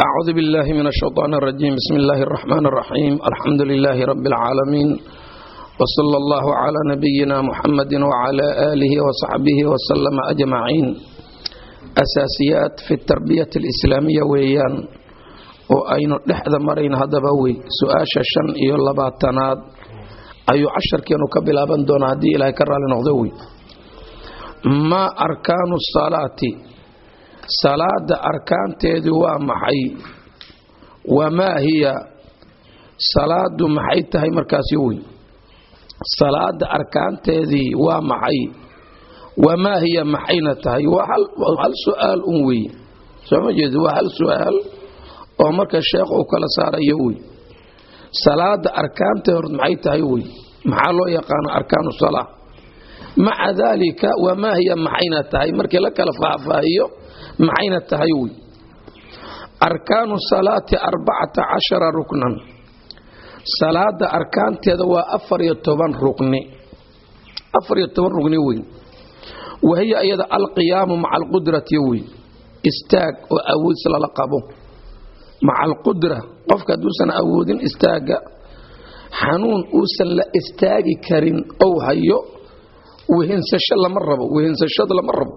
أعوذ بالله من الشيطان الرجيم بسم الله الرحمن الرحيم الحمد لله رب العالمين وصلى الله على نبينا محمد وعلى آله وصحبه وسلم أجمعين أساسيات في التربية الإسلامية ويان وأين لحظة مرين هذا بوي سؤاش شن إيو لباتناد أي عشر كانوا كبلا بندون هدي إلى كرال نغضوي ما أركان الصلاة salaada arkaanteedu waa maxay? Wamaa hiya? Salaadu maxay tahay markaasi wey salaada arkaanteedii waa maxay? Wamaa hiya maxayna tahay? Waa hal su'aal un wey soo ma jeed waa hal su'aal oo marka sheekh uu kala saarayo wey salaada arkaanteed hor maxay tahay wey maxaa loo yaqaano arkaanu salaa maca daalika wamaa hiya maxayna tahay? Markii la kala faahfaahiyo maxayna tahay wy arkaanu salaati arbacata cashara ruknan. Salaada arkaanteeda waa afar iyo toban rukni. Afar iyo toban rukni wey wahiya iyada alqiyaamu maca alqudrati wey istaag oo awoodis lala qabo. Maca alqudra qofka hadduusan awoodin istaaga. Xanuun uusan la istaagi karin ou hayo wehinsasho lama rabo wehinsashada lama rabo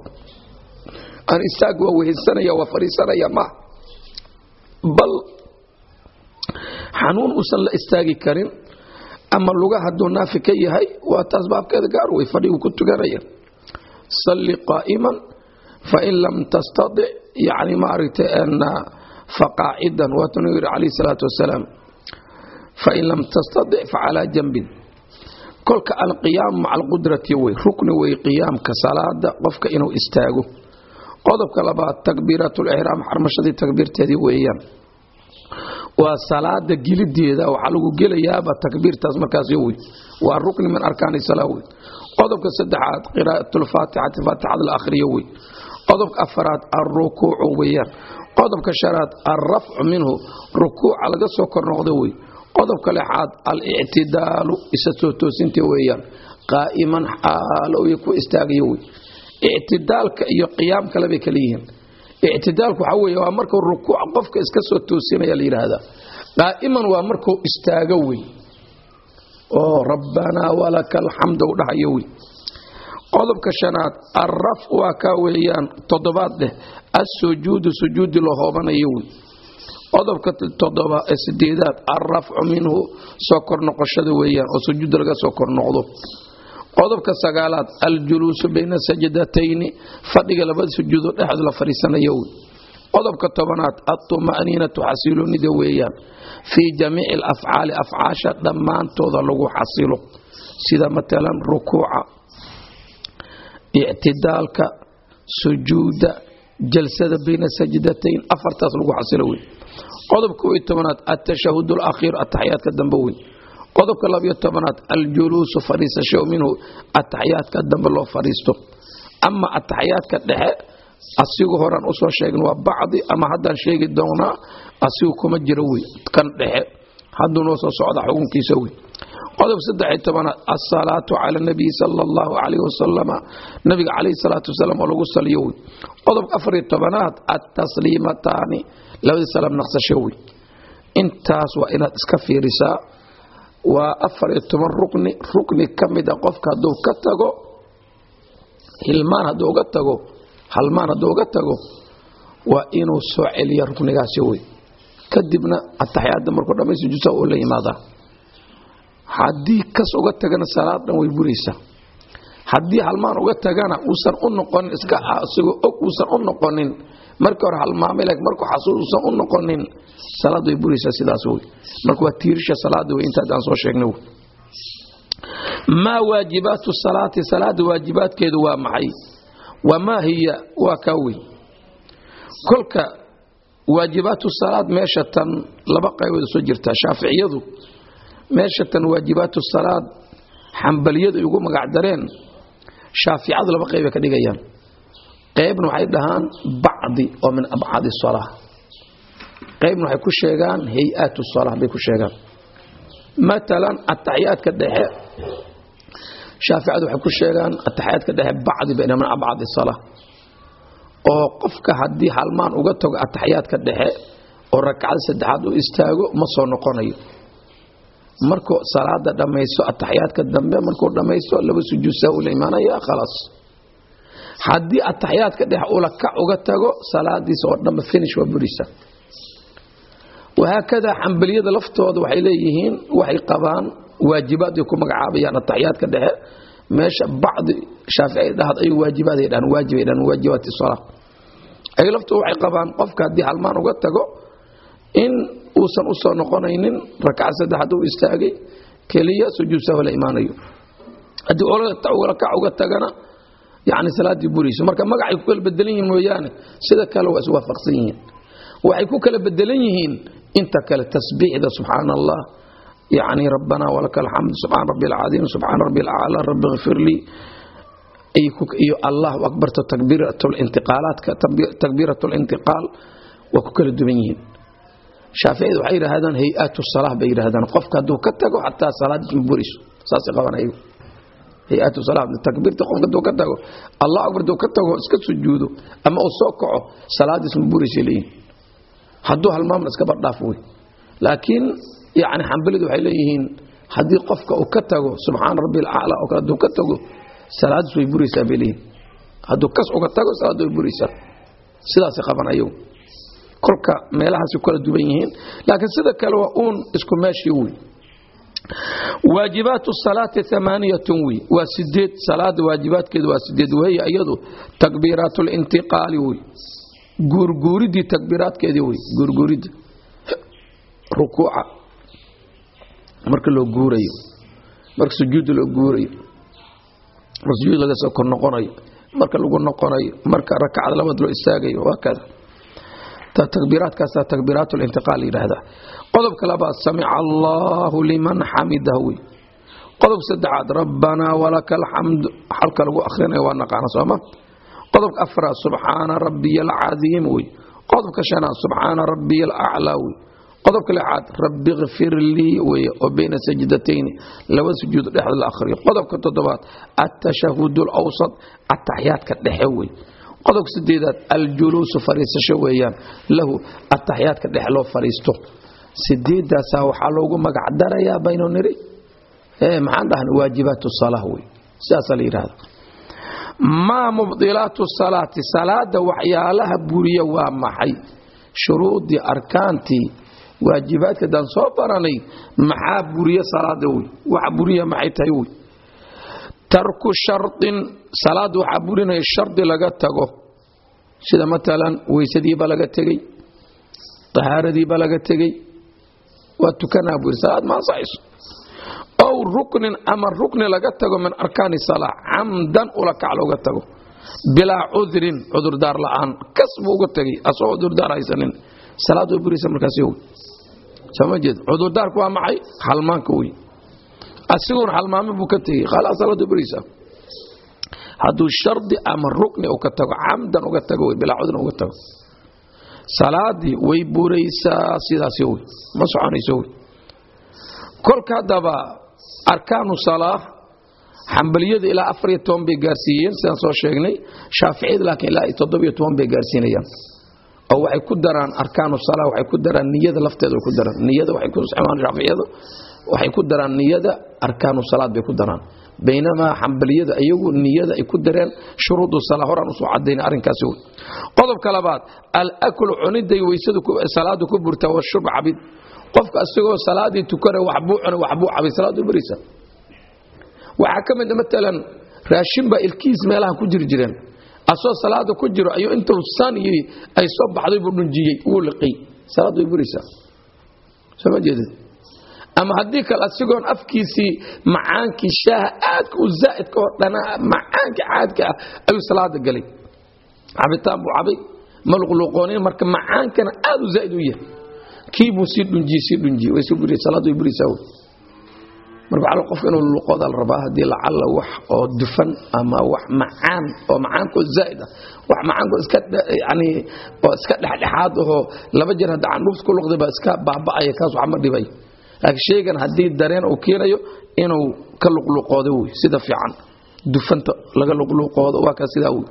aan istaag waa wehinsanaya waa fadhiisanaya ma. Bal xanuun uusan la istaagi karin ama luga hadduu naafi ka yahay waa taas baabkeeda gaar wey fadhigu ku tukanaya. Salli qaa'iman fain lam tastadic yani maaragtay faqaacidan waatunuu yidhi calayhi salaatu wasalaam. Fain lam tastadic facalaa janbin. Kolka alqiyaam maca alqudrati wey rukni wey qiyaamka salaada qofka inuu istaago qodobka labaad takbiiratulixraam xarmashadii takbiirteedii weeyaan. Waa salaada gelideeda waxaa lagu gelayaaba takbiirtaas markaas wey waa rukni min arkaani salaa wey qodobka saddexaad qiraa'atulfaatixati faatixada la akhriyo wey qodobka afaraad alrukuucu weeyaan. Qodobka shanaad alrafcu minhu rukuuca laga soo kor noqdo wey qodobka lixaad alictidaalu isa soo toosinta weeyaan. Qaa'iman xaalo ku istaagayo wey ictidaalka iyo qiyaamka labay kala yihiin ictidaalku waxaa wey waa markuu rukuuc qofka iska soo toosinaya la yidhaahdaa qaa'iman waa markuu istaago wey oo rabbanaa walaka alxamd u dhahayo wey qodobka shanaad alraf waa kaa weeyaan toddobaad dheh assujuudu sujuudi loo hoobanayo wey qodobka sideedaad alrafcu minhu soo kor noqoshada weeyaan oo sujuudda laga soo kor noqdo qodobka sagaalaad aljuluusu bayna sajdatayni fadhiga labada sujuudo dhexd la fadhiisanayo wey. Qodobka tobanaad atuma'niinatu xasiloonida weeyaan. Fii jamiici alafcaali afcaasha dhammaantooda lagu xasilo sida matalan rukuuca ictidaalka sujuudda jalsada bayna sajdatayn afartaas lagu xasilo wey. Qodobka tobanaad atashahud alakhiir ataxyaadka dambe wey qodobka labiyo tobanaad aljuluusu fadhiisasho minhu ataxyaadka dambe loo fadhiisto ama ataxyaadka dhexe asigu horaan u soo sheegin waa bacdi ama haddaan sheegi doonaa asigu kuma jiro wey. Kan dhexe hadduu noo soo socda xukunkiisa wey. Qodob saddexiy tobanaad asalaatu cala nabiyi sala allahu calayh wasalama nabiga calayhi salaatu wasalaam oo lagu saliyo wey. Qodobka afariyo tobanaad atasliimataani labadii salaam naqsasho wey. Intaas waa inaad iska fiirisaa waa afar iyo toban rukni rukni ka mida qofka hadduu ka tago hilmaan hadduu uga tago halmaan hadduu uga tago waa inuu soo celiya ruknigaasi wey kadibna ataxyaadda markuu dhamay sujuudsa uu la yimaadaa. Haddii kas uga tagana salaad dhan way buraysaa haddii halmaan uga tagana uusan u noqonin iska asigoo og uusan u noqonin markii hore halmaamay laakiin markuu xasuus uusan u noqonin salaad way buraysaa sidaas wey marka waa tiirisha salaada wey intaad aan soo sheegnay wey maa waajibaatu salaati salaada waajibaadkeedu waa maxay? Wamaa hiya? Waa kaa wey kolka waajibaatu salaad meesha tan laba qaybood soo jirtaa shaaficiyadu meesha tan waajibaatu salaad xambaliyadu ay ugu magacdareen shaaficadu laba qayba ka dhigayaan qaybna waxay dhahaan bacdi oo min abcaadi salaa qaybna waxay ku sheegaan hay'aat salaa bay ku sheegaan. Matalan ataxiyaadka dhexe. Shaaficadu waxay ku sheegaan ataxiyaadka dhexe bacdi bay dhahaan min abcaadi salaa oo qofka haddii halmaan uga tago ataxiyaadka dhexe oo rakcada saddexaad u istaago ma soo noqonayo. Markuu salaada dhammaysto ataxyaadka dambe markuu dhammaysto laba sujuud saa ula imaanaya khalaas haddii ataxyaadka dhex ula kac uga tago salaadiisa oo dhanba finish waa burisa wahaakada xambaliyada laftooda waxay leeyihiin waxay qabaan waajibaad ay ku magacaabayaan ataxyaadka dhexe. Meesha bacdi shaafici dhahad ay waajibaad dhahan waajib ay dhahan waajibaati salaa ay laftooda waxay qabaan qofka haddii halmaan uga tago in uusan u soo noqonaynin rakca saddexaad u istaagay keliya sujuud sahwa imaanayo. Haddii ula kac uga tagana yani salaaddii burayso marka magacay ku kala bedelan yihiin mooyaane sida kale waa iswaafaqsan yihiin. Waxay ku kala bedelan yihiin inta kale tasbiixda subxaana allah yani rabbana walaka alxamd subxaan rabbi alcadiim subxaan rabbi alaclaa rabbi kfir lii. Iyo allahu akbarto takbiiratlintiqaalaadka takbiiratlintiqaal waa ku kala duwan yihiin. Shaaficiyadu waxay yidhaahdaan hay'aatu salah bay yidhahdaan qofka hadduu ka tago xataa salaadiis ma burayso saasay qabaan takbiirta qofka hadduu ka tago allah akbar hadduu ka tago iska sujuudo ama uu soo kaco salaadiis ma burayso leeyihiin hadduu halmaamna iska bardhaaf wey laakiin yani xambalidu waxay leeyihiin haddii qofka uu ka tago subxaana rabbi alaclaa oo kale hadduu ka tago salaadiis way buraysaa bay leeyihiin hadduu kas uga tago salaaddu way buraysaa sidaasay qaban ayagu kolka meelahaasay kala duwan yihiin. Laakiin sida kale waa uun isku meeshii wey waajibaat salaati amaaniyatun wey waa sideed salaada waajibaadkeedu waa sideed weeye iyadu takbiiraat lintiqaali wey guurguuridii takbiiraadkeedii wey guurguuridda rukuuca. Marka loo guurayo marka sujuudda loo guurayo marka sujuud laga soo kor noqonayo marka lagu noqonayo marka rakacad labaad loo istaagayo waa kada takbiiraadkaasaa takbiiraat lintiqaal yidhaahdaa qodobka labaad samica allahu liman xamidah wey qodob saddexaad rabbanaa walaka alxamd xalka lagu akhrinayo waa naqaana sooma qodobka afraad subxaana rabbiya alcadiim wey qodobka shanaad subxaana rabbiya alaclaa wey qodobka lixaad rabbi kfir lii wey oo bayna sajdatayni laba sujuud dhexda la akhriyo qodobka toddobaad atashahud lawsat ataxyaadka dhexe wey qodobka sideedaad aljuluusu fariisasho weeyaan lahu ataxyaadka dhex loo fariisto. Sideedaasaa waxaa loogu magac darayaa baynu niri maxaan dhahna waajibaat sala wey sidaasaa la yidhahda maa mubdilaatu salaati? Salaada waxyaalaha buriya waa maxay? Shuruudii arkaantii waajibaadka daan soo baranay maxaa buriya salaada wey waxa buriya maxay tahay wey tarku shardin salaada waxaa burinaya shardi laga tago. Sida matalan weysadiiba laga tegey tahaaradiiba laga tegey. Waa tukanaa yidhi salaad ma ansaxayso ow ruknin ama rukni laga tago min arkaani salaa camdan ula kac looga tago. Bilaa cudrin cudurdaar la'aan kas buu uga tegey asagoo cudurdaar haysanin. Salaad way buraysa markaas sama jeed cudurdaarku waa maxay? Halmaanka wey asigoon halmaame buu ka tegey. Khalaas salaad way buraysaa hadduu shardi ama rukni u ka tago camdan uga tago wey bilaa uga tago. Salaadii way buraysaa sidaas wey ma soconayso wey kolka haddaba arkaanu salaa xambaliyada ilaa afar iyo toban bay gaarsiiyeen sidaan soo sheegnay. Shaaficiyada laakiin ilaa toddobiyo toban bay gaarsiinayaan. Oo waxay ku daraan arkaanu salaa waxay ku daraan niyada lafteeda way ku daraan. Niyada waxay ku isticmaalaan shaaficiyadu waxay ku daraan niyada arkaanu salaad bay ku daraan. Baynamaa xambaliyada iyagu niyada ay ku dareen shuruudu salaa horaan u soo cadaynay arrinkaasi wey qodobka labaad alaklu cuniday weysadu salaadu ku burta washurb cabid. Qofka isagoo salaadii tukana waxbuu cunay waxbuu cabay salaadu baraysa. Waxaa ka mid maalan raashin baa ilkiis meelaha ku jiri jireen. Asoo salaada ku jiro ayuu intuu san yidhi ay soo baxday buu dhunjiyey wuu liqay. Salaad way buraysaa. Soo ma jeedid ama haddii kale asigoon afkiisii macaankii shaaha aadka u zaa'idka oo dhana macaanka caadka ah ayuu salaada galay. Cabitaan buu cabay ma luqluqoonin marka macaankana aad u zaa'id u yahay. Kii buu sii dhunjiyey sii dhunjiyey. Way sii buraysaa salaad way buraysaa wey marka waxaa qofka inuu luqooda la rabaa haddii lacalla wax oo dufan ama wax macaan oo macaankoo zaa'id ah wax macaankoo iska yani oo iska dhexdhexaad ahoo laba jeer hadda candhuufta ku luqday baa iska baaba'aya kaas wax ma dhibay shaygan haddii dareen uu keenayo inuu ka luqluqoodo wey sida fiican. Dufanta laga luqluuqoodo waa kaa sidaa wey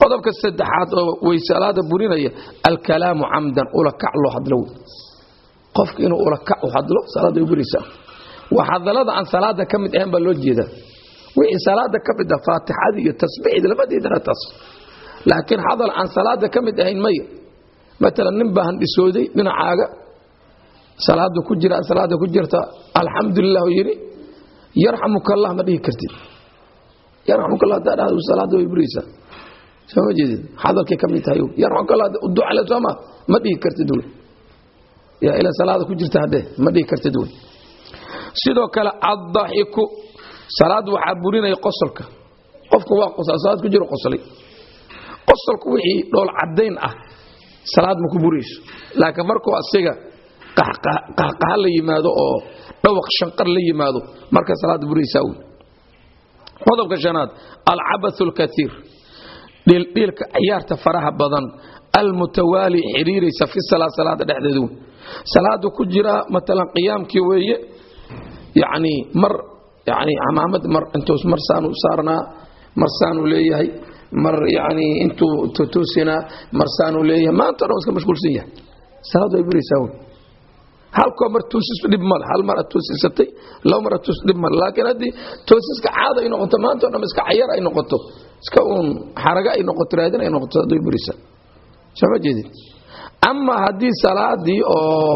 qodobka saddexaad oo way salaada burinaya alkalaamu camdan ula kac loo hadlo wey qofka inuu ula kac u hadlo salaada way buraysaa waa hadallada aan salaada ka mid ahayn baa loo jeedaa wixii salaada ka mid ah faatixadii iyo tasbiixdii lama diidana taas. Laakiin hadal aan salaada ka mid ahayn maya. Matalan nin baa handhisooday dhinacaaga salaada ku jira salaada ku jirta alxamdulilah oo yidhi yarxamuka allah ma dhihi kartid. Yarxamuka allah haddaa dhahdo salaada way buraysaa. Soo ma jeedid hadalkay ka mid tahay yarxamuka allah ducale sooma ma dhihi kartid wey yaa ila salaada ku jirta haddee ma dhihi kartid wey sidoo kale addaxiku salaad waxaa burinaya qosolka. Qofka waa qosla salaad ku jiro qoslay qosolku wixii dhool caddayn ah salaad ma ku burayso. Laakiin markuu asiga qahqaha la yimaado oo dhawaq shanqar la yimaado. Marka salaada buraysaa wey qodobka shanaad alcabathu alkaiir dhiildhiilka ciyaarta faraha badan almutawaali xiriiraysa fi salaa salaada dhexdeeda wey salaada ku jira matalan qiyaamkii weeye yacni mar yani camaamad mar intuu mar saanu saarnaa mar saanu leeyahay mar yani intuu tutusinaa mar saanu leeyahay maanta dhan iska mashquulsan yahay. Salaad way buraysaa wey halkoo mar toosisu dhib male hal mar aad toosisatay laba mar aad toos dhib male laakiin haddii toosiska caada ay noqoto maanta o dhan iska cayar ay noqoto iska uun xaraga ay noqoto raadin ay noqoto salaad way buraysaa soo ma jeedid ama haddii salaadii oo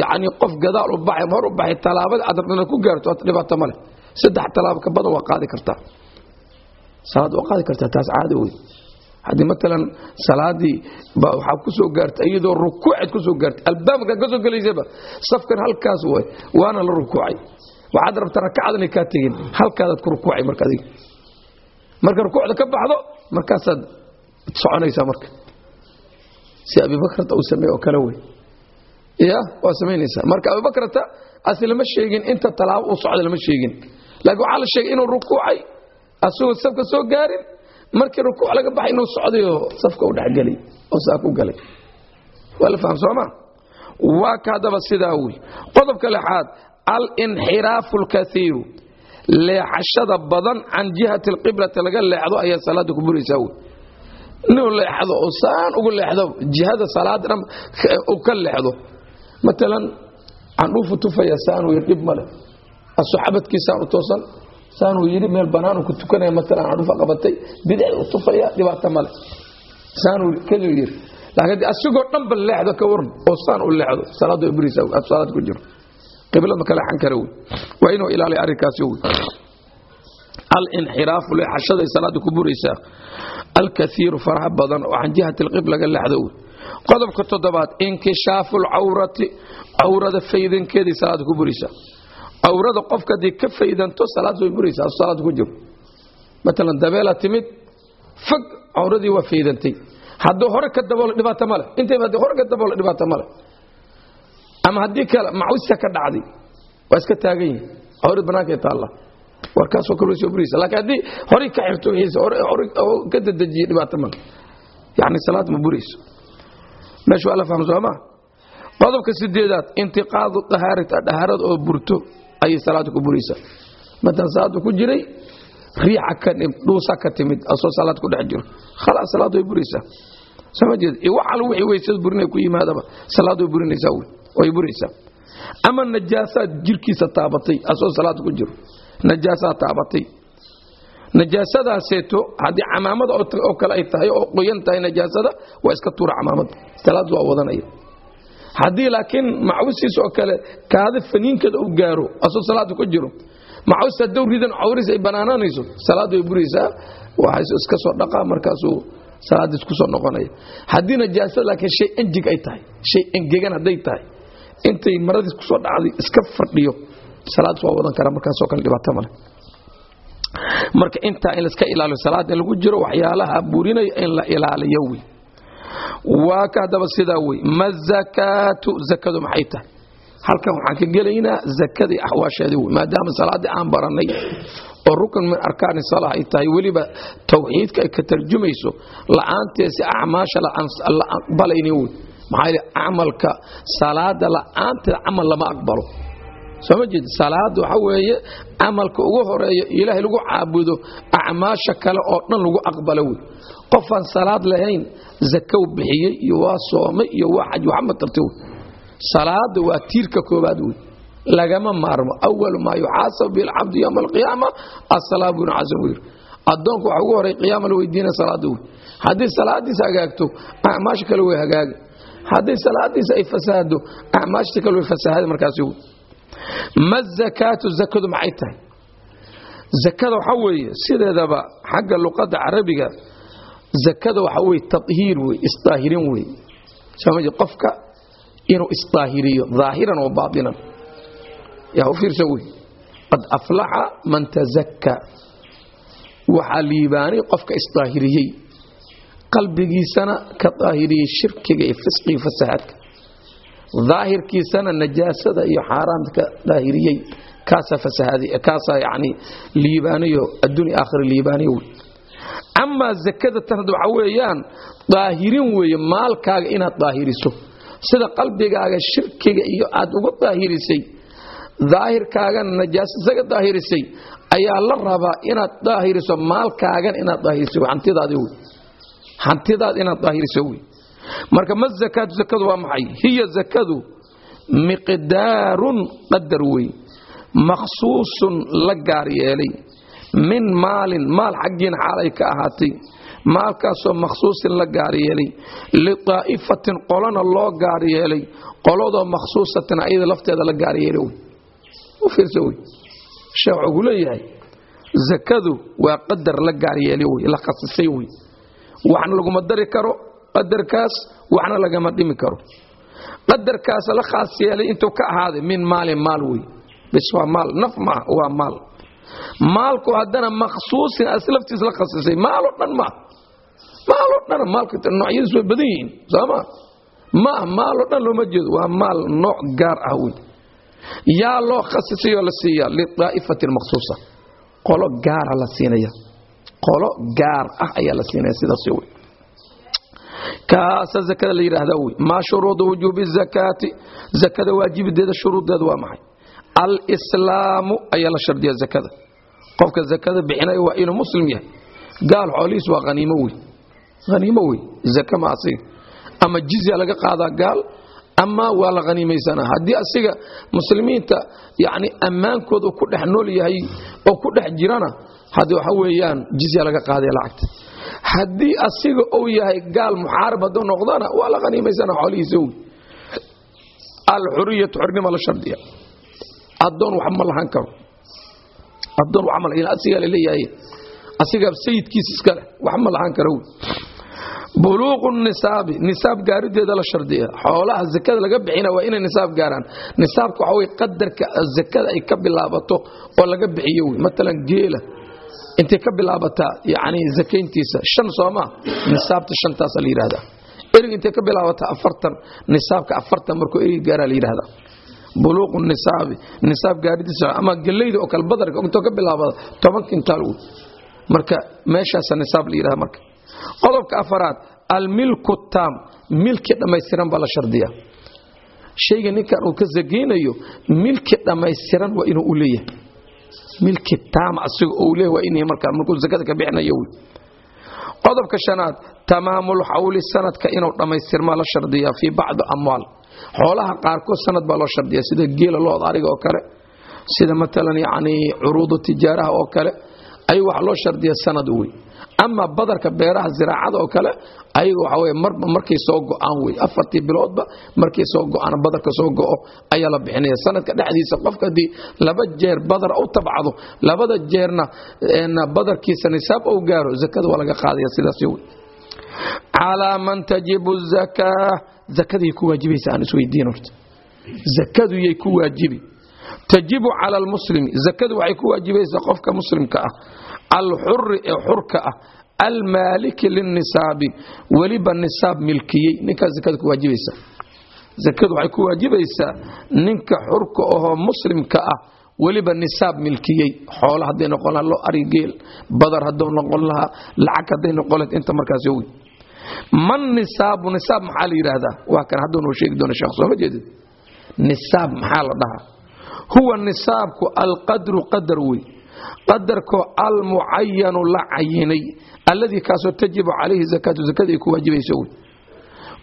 yani qof gadaal u baxay hor u baxay talaabada aad rabdana ku gaarto waad dhibaato male saddex talaabo ka badan waa qaadi kartaa. Salaad waa qaadi kartaa taas caado wey haddii matalan salaadii waxaa ku soo gaartay iyadoo rukuucad ku soo gaartay albaabkan ka soo gelaysaba safkan halkaas way waana la rukuucay. Waxaad rabtaa rakacad inay kaa tegin halkaadaad ku rukuucay marka adiga. Marka rukuucda ka baxdo markaasaad soconaysaa marka. Si abibakrata uu sameeye oo kale wey ya waa samaynaysaa marka abibakrata asi lama sheegin inta talaabo uu socda lama sheegin. Laakiin waxaa la sheegay inuu rukuucay asagoo safka soo gaarin markii rukuuc laga baxay inuu socdayoo safka u dhexgelay oo saa galay. Waa la faham sooma waa ka haddaba sidaa wey qodobka lixaad alinxiraafu alkaiiru leexashada badan can jihati alqiblati laga leexdo ayaa salaada ku buraysaa wey inuu leexdo oo saan ugu leexdo jihada salaada dhan ka leexdo. Matalan candhuufu tufaya saanuu yidhi dhib male asuxabadkiisaan u toosan saanuu yidhi meel banaanu ku tukanaya matalan candhuufa qabatay bidix u tufaya dhibaato male asigoo dhanba leexdo ka waran oo saan u aad salaad ku jiro. Qiblad ma ka leexan kara wey waa inuu ilaaliya arrinkaasi wey alinxiraafu leexashaday salaada ku buraysaa. Alkaiiru faraha badan oo can jihati alqibla laga leexdo wey qodobka toddobaad inkishaafu lcawrati cawrada faydankeedii salaada ku buraysaa cawrada qofka haddii ka faydanto salaad way buraysaa salaad ku jiro. Matalan dabeelaa timid fag cawradii waa faydantay. Hadduu hore ka daboolo dhibaato male intayba haddii hore ka daboolo dhibaato male ama haddii kale macwista ka dhacday waa iska taagan yihiin cawrad bannaankay taalla. Warkaasoo kale soo buraysa. Laakiin haddii horay ka xirto wixiisa hore ka dadejiyey dhibaato male yacni salaad ma burayso. Meesha waa la faham soomaa qodobka sideedaad intiqaadu dahaarata dhahaarada oo burto ayay salaada ku buraysaa matalan salaada ku jiray riixa ka dhuusa ka timid asoo salaad ku dhex jiro. Khalaas salaad way buraysaa soo ma jeed wixii weysada burinay ku yimaadaba salaad way burinaysaa way buraysaa ama najaasaad jirkiisa taabatay asoo salaad ku jiro. Najaasaad taabatay. Najaasadaaseeto haddii camaamada oo kale ay tahay oo qoyan tahay najaasada waa iska tuura camaamada salaad waa wadanaya haddii laakiin macwisiis oo kale kaada faniinkeeda u gaaro asoo salaada ku jiro macwista hadduu ridan cawris ay banaanaanayso salaad way buraysaa waxay iska soo dhaqaa markaasuu salaadiis ku soo noqonaya. Haddii najaasada laakiin shay enjig ay tahay shay engegan hadday tahay intay maradiis ku soo dhacday iska fadhiyo salaadis waa wadan kara markaasoo kale dhibaato male marka intaa in laiska ilaaliyo salaad in lagu jiro waxyaalaha burinaya in la ilaaliyo wey waa ka haddaba sidaa wey ma zakaatu zakadu maxay tahay? Halkan waxaan ka gelaynaa zakadii axwaasheedii wey maadaama salaaddii aan barannay oo rukn min arkaani salaa ay tahay weliba tawxiidka ay ka tarjumayso la'aanteesi acmaasha la aqbalaynin wey. Maxaa yidhi camalka salaada la'aanteeda camal lama aqbalo. Soo ma jeed salaada waxa weeye camalka ugu horreeya ilaahay lagu caabudo acmaasha kale oo dhan lagu aqbalo wey qofaan salaad lahayn zakow bixiyey iyo waa soomay iyo waa xaj waxma tarta wey salaada waa tiirka koobaad wey lagama maarmo. Awalu maa yuxaasabu bihi alcabdu yowma alqiyaama asalaa buu casan yiri. Addoonku waxa ugu horey qiyaama la weydiinaya salaada wey haddii salaadiisa hagaagto acmaasha kale way hagaagi. Haddii salaadiisa ay fasaado acmaashta kale way fasahada markaasi wey ma zakaatu zakadu maxay tahay? Zakada waxa weeye sideedaba xagga luqadda carabiga zakada waxa weye tahiir wey isdaahirin wey qofka inuu isdaahiriyo daahiran wa baatinan? Yaa u fiirsa wey qad aflaxa man tazakka. Waxaa liibaanay qofka isdaahiriyey qalbigiisana ka daahiriyey shirkiga iyo fisqiga fasahaadka daahirkiisana najaasada iyo xaaraanta ka daahiriyey kaasaa liibaanayo adduunya aakhira liibaanayo wey amaa zakada tan hadda waxa weeyaan daahirin weeye maalkaaga inaad daahiriso. Sida qalbigaaga shirkiga iyo aad uga daahirisay daahirkaagana najaasa isaga daahirisay ayaa la rabaa inaad daahiriso maalkaagan inaad daahiriso. Hantidaadi wey. Hantidaad inaad daahiriso wey. Marka ma zakaatu zakadu waa maxay? Hiya zakadu miqdaarun qadar wey. Makhsuusun la gaar yeelay min maalin maal xaggiina xaalay ka ahaatay. Maalkaasoo makhsuusin la gaar yeelay. Litaa'ifatin qolona loo gaar yeelay. Qoladoo makhsuusatin ayada lafteeda la gaar yeelay sheekh wuxuu leeyahay zakadu waa qadar la gaar yeelay wey la khasisay wey waxna laguma dari karo qadarkaas waxna lagama dhimi karo. Qadarkaas la khaas yeelay intuu ka ahaaday min maalin maal wey bis waa maal naf maaha waa maal maalku haddana makhsuusin aslaftiis la khasisay maaloo dhan maa maaloo dhan maalka noocyadiis way badan yihiin sooma maa maaloo dhan looma jeedo. Waa maal nooc gaar ah wey yaa loo khasisay oo la siiyaa lidaa'ifatin makhsuusa. Qolo gaara la siinaya qolo gaar ah ayaa la siinaya sidaas wey kaasa zakada la yidhaahda wey maa shuruudu wujuubi zakaati? Zakada waajibideeda shuruuddeeda waa maxay alslaamu ayaa la shardiya zakada. Qofka zakada bixinaya waa inuu muslim yahay. Gaal xoolihiis waa haniimo wey haniimo wey zaka ma asiga. Ama jizya laga qaadaa gaal ama waa la haniimaysanaa haddii asiga muslimiinta yani ammaankooda ku dhex nool yahay oo ku dhex jirana haddi waxa weeyaan jizya laga qaadaya lacagta. Haddii asiga uu yahay gaal muxaarib hadduu noqdana waa la haniimaysana xoolihiisa wey alxuriyatu xornima la shardiya adoon wax ma lahan karo. Adoon wax ma asigaa la leeyahay asigaa sayidkiisa iskale wax ma lahan karo. Buluuqu nisaabi nisaab gaarideeda la shardiya. Xoolaha zakada laga bixina waa inay nisaab gaaraan. Nisaabka waxa wey qadarka zakada ay ka bilaabato oo laga bixiyo wey. Matalan geela intay ka bilaabataa yani zakayntiisa shan soomaa nisaabta shantaasa la yidhahdaa erig intay ka bilaabataa afartan nisaabka afartan markuu erig gaaraa la yidhahdaa buluuqu nisaabi nisaab gaaridiisa ama galeyda oo kale badarka intoo ka bilaabada toban kintaal wey marka meeshaasa nisaab la yidhahda marka. Qodobka afaraad almilku taam milki dhammaystiran baa la shardiya shayga ninkan uu ka zakaynayo milki dhammaystiran waa inuu u leeyahay. Milki taam asiga uu leeyahay waa inay markaa markuu zakada ka bixinayo wey qodobka shanaad tamaamul xawli sanadka inuu dhammaystirmaa la shardiyaa fii bacdi amwaal xoolaha qaarkood sanad baa loo shardiya sida geela looda ariga oo kale sida matalan yani curuudu tijaaraha oo kale ay wax loo shardiya sanad wey ama badarka beeraha ziraacada oo kale ayaga waxa wey marba markay soo go'aan wey afartii biloodba markay soo go'aan badarka soo go'o ayaa la bixinaya. Sanadka dhexdiisa qofka haddii laba jeer badar u tabcdo labada jeerna badarkiisa nisaab ou gaaro zakada waa laga qaadaya sidaas wey calaa man tajibu zakaa zakadayay ku waajibaysa aan isweydiin horta zakadu yay ku waajibi tajibu cala almuslimi zakadu waxay ku waajibaysaa qofka muslimka ah alxuri ee xurka ah almaaliki linnisaabi weliba nisaab milkiyey ninkaa zakada ku waajibaysa zakadu waxay ku waajibaysaa ninka xurka ahoo muslimka ah weliba nisaab milkiyey xoola hadday noqon lahaa loo arigeel badar hadduu noqon lahaa lacag hadday noqon lahayd inta markaas wey man nisaabu nisaab maxaa la yidhaahdaa waa kan hadduu noo sheegi doona sheekh sooma jeedid. Nisaab maxaa la dhahaa? Huwa nisaabku alqadru qadar wey qadarkoo almucayanu la cayinay alladii kaasoo tajibu calayhi zakaatu zakada ku waajibayso wey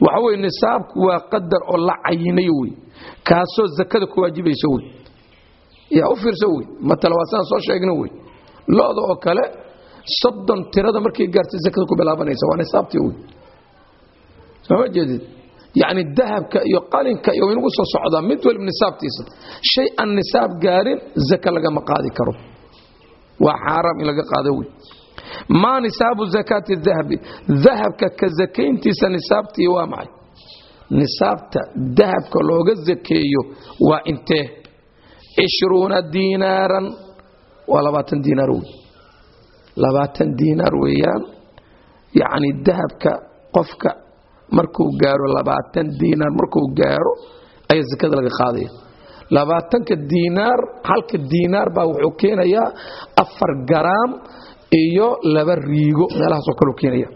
waxa weye nisaabku waa qadar oo la cayinay wey kaasoo zakada ku waajibayso wey yaa u fiirso wey matala waa saan soo sheegna wey lo-da oo kale soddon tirada markay gaartay zakada ku bilaabanaysa waa nisaabtii wey sooma jeedid. Dahabka iyo qalinka iyo inagu soo socdaa mid waliba nisaabtiisa. Shay aan nisaab gaarin zaka lagama qaadi karo. Waa xaaraam in laga qaado wey. Maa nisaabu zakaati dahabi dahabka ka zakayntiisa nisaabtii waa maxay? Nisaabta dahabka looga zakeeyo waa intee? Cishruuna diinaaran. Waa labaatan diinaar wey. Labaatan diinaar weeyaan. Yacni dahabka qofka markuu gaaro labaatan diinaar markuu gaaro ayaa zakada laga qaadaya. Labaatanka diinaar halka diinaar baa wuxuu keenayaa afar garaam iyo laba riigo meelahaasoo kaleu keenaya.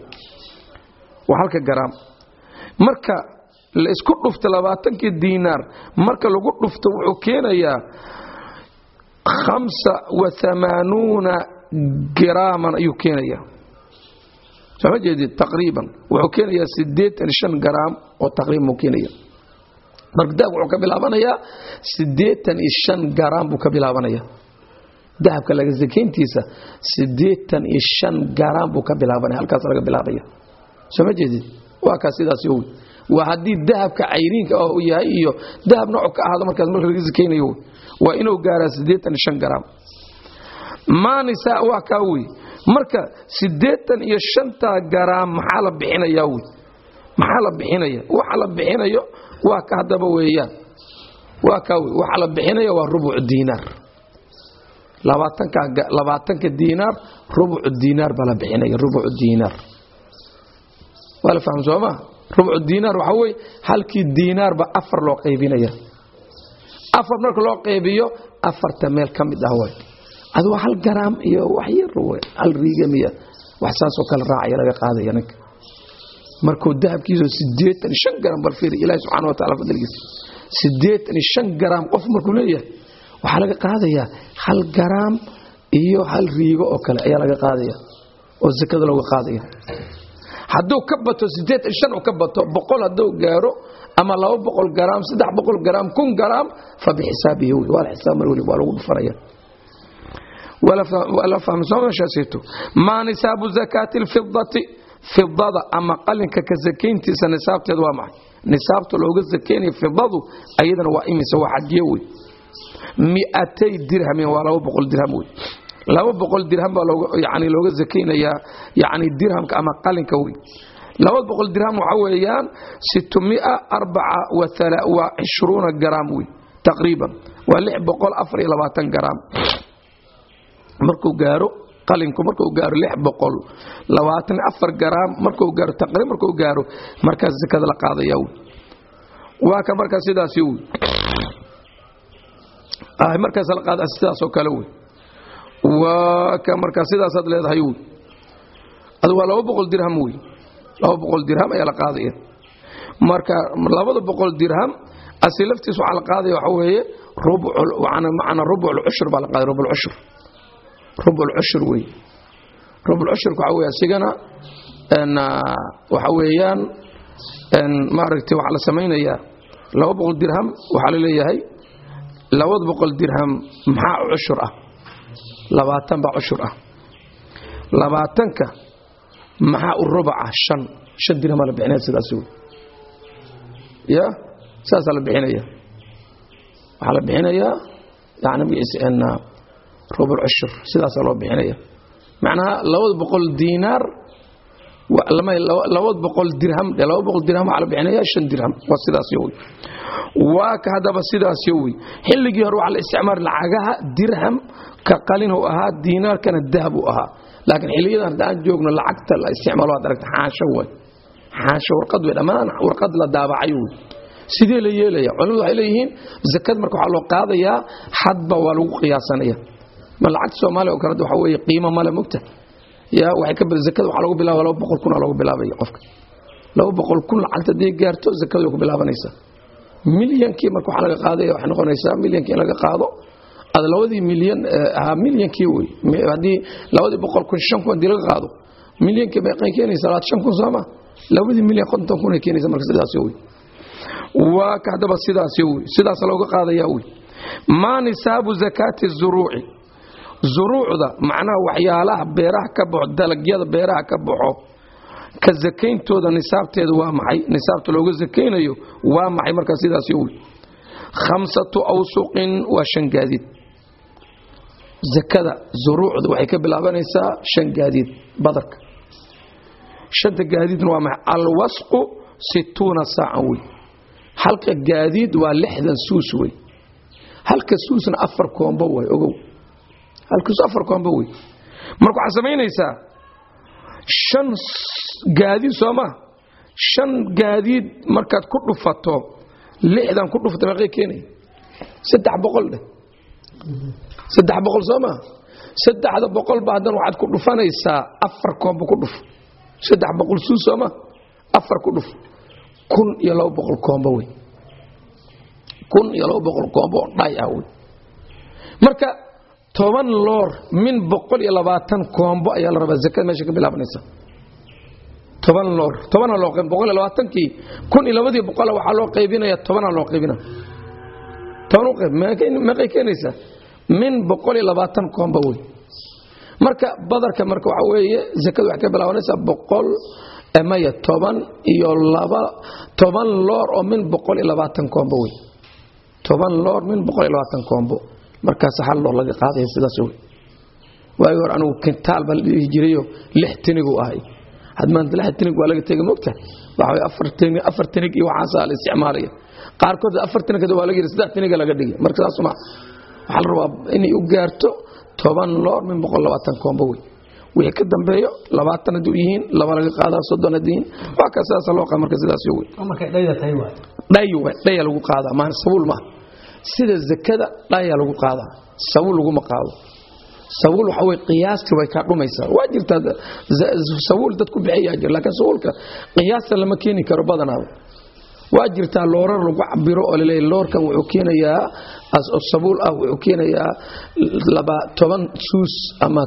Waa halka garaam. Marka la isku dhufto labaatankii diinaar marka lagu dhufto wuxuu keenayaa hamsa wa amaanuuna garaaman ayuu keenayaa sooma jeedid taqriiban. Wuxuu keenayaa siddeetan shan garaam oo taqriiban buu keenaya marka dahab wuxuu ka bilaabanayaa siddeetan iyo shan garaam buu ka bilaabanaya dahabka laga sakayntiisa siddeetan iyo shan garaam buu ka bilaabanaya halkaas laga bilaabaya sooma jeedid waa kaas sidaas yowy waa haddii dahabka cayriinka oo yahay iyo dahab nooc ka ahaado markaas marka maanisa waa kaa wey marka siddeetan iyo shantaa garaam maxaa la bixinayaa wey maxaa la bixinaya? Waxa la bixinayo waa ka haddaba weeyaan. Waa kaa wey waxa la bixinaya waa rubucu diinaar. Labaatanka diinaar rubucu diinaar baa la bixinaya rubucu diinaar. Waa la faham sooma rubucu diinaar waxaa weye halkii diinaarba afar loo qaybinaya afar marka loo qaybiyo afarta meel ka mid ah way waa hal garaam iyo wax yar hal riigamiya wax saasoo kale raacaya laga qaadaya ninka. Markuu dahabkiiso siddeetan shan garaam bal fiiri ilahi subxana wa tacala fadligiisa. Siddeetan shan garaam qof markuu leeyahay waxaa laga qaadayaa hal garaam iyo hal riigo oo kale ayaa laga qaadaya oo zakada looga qaadaya. Hadduu ka bato siddeetan shan uu ka bato boqol hadduu gaaro ama laba boqol garaam saddex boqol garaam kun garaam fa bixisaabihi wey waa la xisaab mar weli waa lagu dhufanaya wala fahmsoomashaasito maa nisaabu zakaati lfidati fidada ama qalinka ka sakayntiisa nisaabteed waa maxay? Nisaabta looga sakaynaya fidadu ayadana waa imise waa xagiye wey miatay dirhamin waa laba boqol dirham wey laba boqol dirham baa yani looga sakaynayaa yani dirhamka ama qalinka wey laba boqol dirham waxa weeyaan situmia arbaca wa cishruuna garaam wey taqriiban. Waa lix boqol afar iyo labaatan garaam markuu gaaro qalinku markuu gaaro garaam markuu gaaro taqriib markuu gaaro markaas zakada la qaadaya waa ka markaas sidaasi wey markaas la qaada sidaasoo kale wey waa ka markaas sidaasaad leedahay wey adu waa laba boqol dirham wey laba boqol dirham ayaa la qaadaya. Marka labada boqol dirham asi laftiis waxaa la qaadaya waxa weeye macna rubuc cushur baa la qaadaya rubuc cushur rubuc cushur wey rubuc cushurka waxa wey asigana waxa weeyaan maaragtay waxaa la samaynayaa laba boqol dirham waxaa la leeyahay labada boqol dirham maxaa cushur ah? Labaatan baa cushur ah. Labaatanka maxaa u rubaca shan shan dirhamaa la bixinaya sidaas wey ya? Saasaa la bixinaya waxaa la bixinayaa yani magaciisa rubuc cushur sidaasaa loo bixinaya macnaha labada boqol diinaar labada boqol dirham laba boqol dirham waxaa la bixinaya shan dirham waa sidaas wey. Waa ka haddaba sidaas wey. Xilligii hore waxaa la isticmaal lacagaha dirham ka qalin uu ahaa diinaarkana dahab uu ahaa. Laakiin xilliyadan hadda aan joogno lacagta la isticmaalo waad aragta xaasho way xaasho warqad wey dhammaan warqad la daabacay wey. Sidee la yeelaya culimadu waxay leeyihiin zakad marka waxaa loo qaadayaa hadba waa lagu qiyaasanaya ma lacagta soomaaliya oo kale waxa weeye qiimo male mugta. Ya waxay ka zakada waxaa lagu bilaaba laba boqol kun aa lagu bilaabaya qofka. Laba boqol kun lacagta haddii gaarto zakada way ku bilaabanaysaa. Milyankii marka waxaa laga qaadaya waxay noqonaysaa milyankii in laga qaado ad labadii milyan ahaa milyankii wey. Haddii labadii boqol kun shan kun haddii laga qaado milyankii meeqay keenaysa labaatan shan kun sooma? Labadii milyan konton kun ay keenaysa marka sidaas wey. Waa ka haddaba sidaas wey. Sidaas looga qaadaya wey. Maa nisaabu zakaati zuruuci zuruucda macnaha waxyaalaha beeraha ka baxo dalagyada beeraha ka baxo ka zakayntooda nisaabteedu waa maxay? Nisaabta looga zakaynayo waa maxay? Markaa sidaas wey khamsatu awsuqin waa shan gaadiid. Zakada zuruucda waxay ka bilaabanaysaa shan gaadiid badarka. Shanta gaadiidna waa maxay? Alwasqu situuna saacan wey. Halka gaadiid waa lixdan suus wey. Halka suusna afar koombo way ogow halka suus afar koombo wey. Marka waxaad samaynaysaa shan gaadiid sooma shan gaadiid markaad ku dhufato lixdan ku dhufta meeqay keenaya saddex boqol dheh saddex boqol soo maa saddexda boqolba haddana waxaad ku dhufanaysaa afar koombo ku dhuf. Saddex boqol suus sooma afar ku dhuf. Kun iyo laba boqol koombo wey. Kun iyo laba boqol koombo oo dhay ah wey. Marka toban loor min boqol iyo labaatan koombo ayaa la rabaa zakada meesha ka bilaabanaysa toban loor tobana loo qayb boqol iyo labaatankii kun iyo labadii boqola waxaa loo qaybinaya tobana loo qaybina toban u qayb meeqay keenaysaa min boqol iyo labaatan koombo wey. Marka badarka marka waxa weeye zakadu waxay ka bilaabanaysaa boqol maya toban iyo laba toban loor oo min boqol iyo labaatan koombo wey. Toban loor min boqol iyo labaatan koombo markaas hal loor laga qaadaya sidaas wey waagi hore anugu kintaal baa la dhihi jirayo lix tinigu ahay. Had maanta lix tinig waa laga tegay mogta waxa way afar tinig afar tinig iyo waxaasaa la isticmaalaya qaarkood afar tinig waa laga yiri saddex tiniga laga dhigay. Marka saas ma waxaa la rabaa inay u gaarto toban loor min boqol labaatan koombo wey wixii ka dambeeyo labaatan hadduu yihiin laba laga qaadaa soddon haddii yihiin. Waa ka sidaas loo qaa marka sidaas wey dhay wey dhaya lagu qaadaa maan sabuul maaha sida zakada dhaya lagu qaadaa sabuul laguma qaado. Sabuul waxa wey qiyaastii way kaa dhumaysaa. Waa jirtaa sabuul dad ku bixiyaa jir laakiin sabuulka qiyaasta lama keeni karo badanaaba waa jirtaa loorar lagu cabiro oo laleeyahy loorkan wuxuu keenayaa sabuul ah wuxuu keenayaa toban suus ama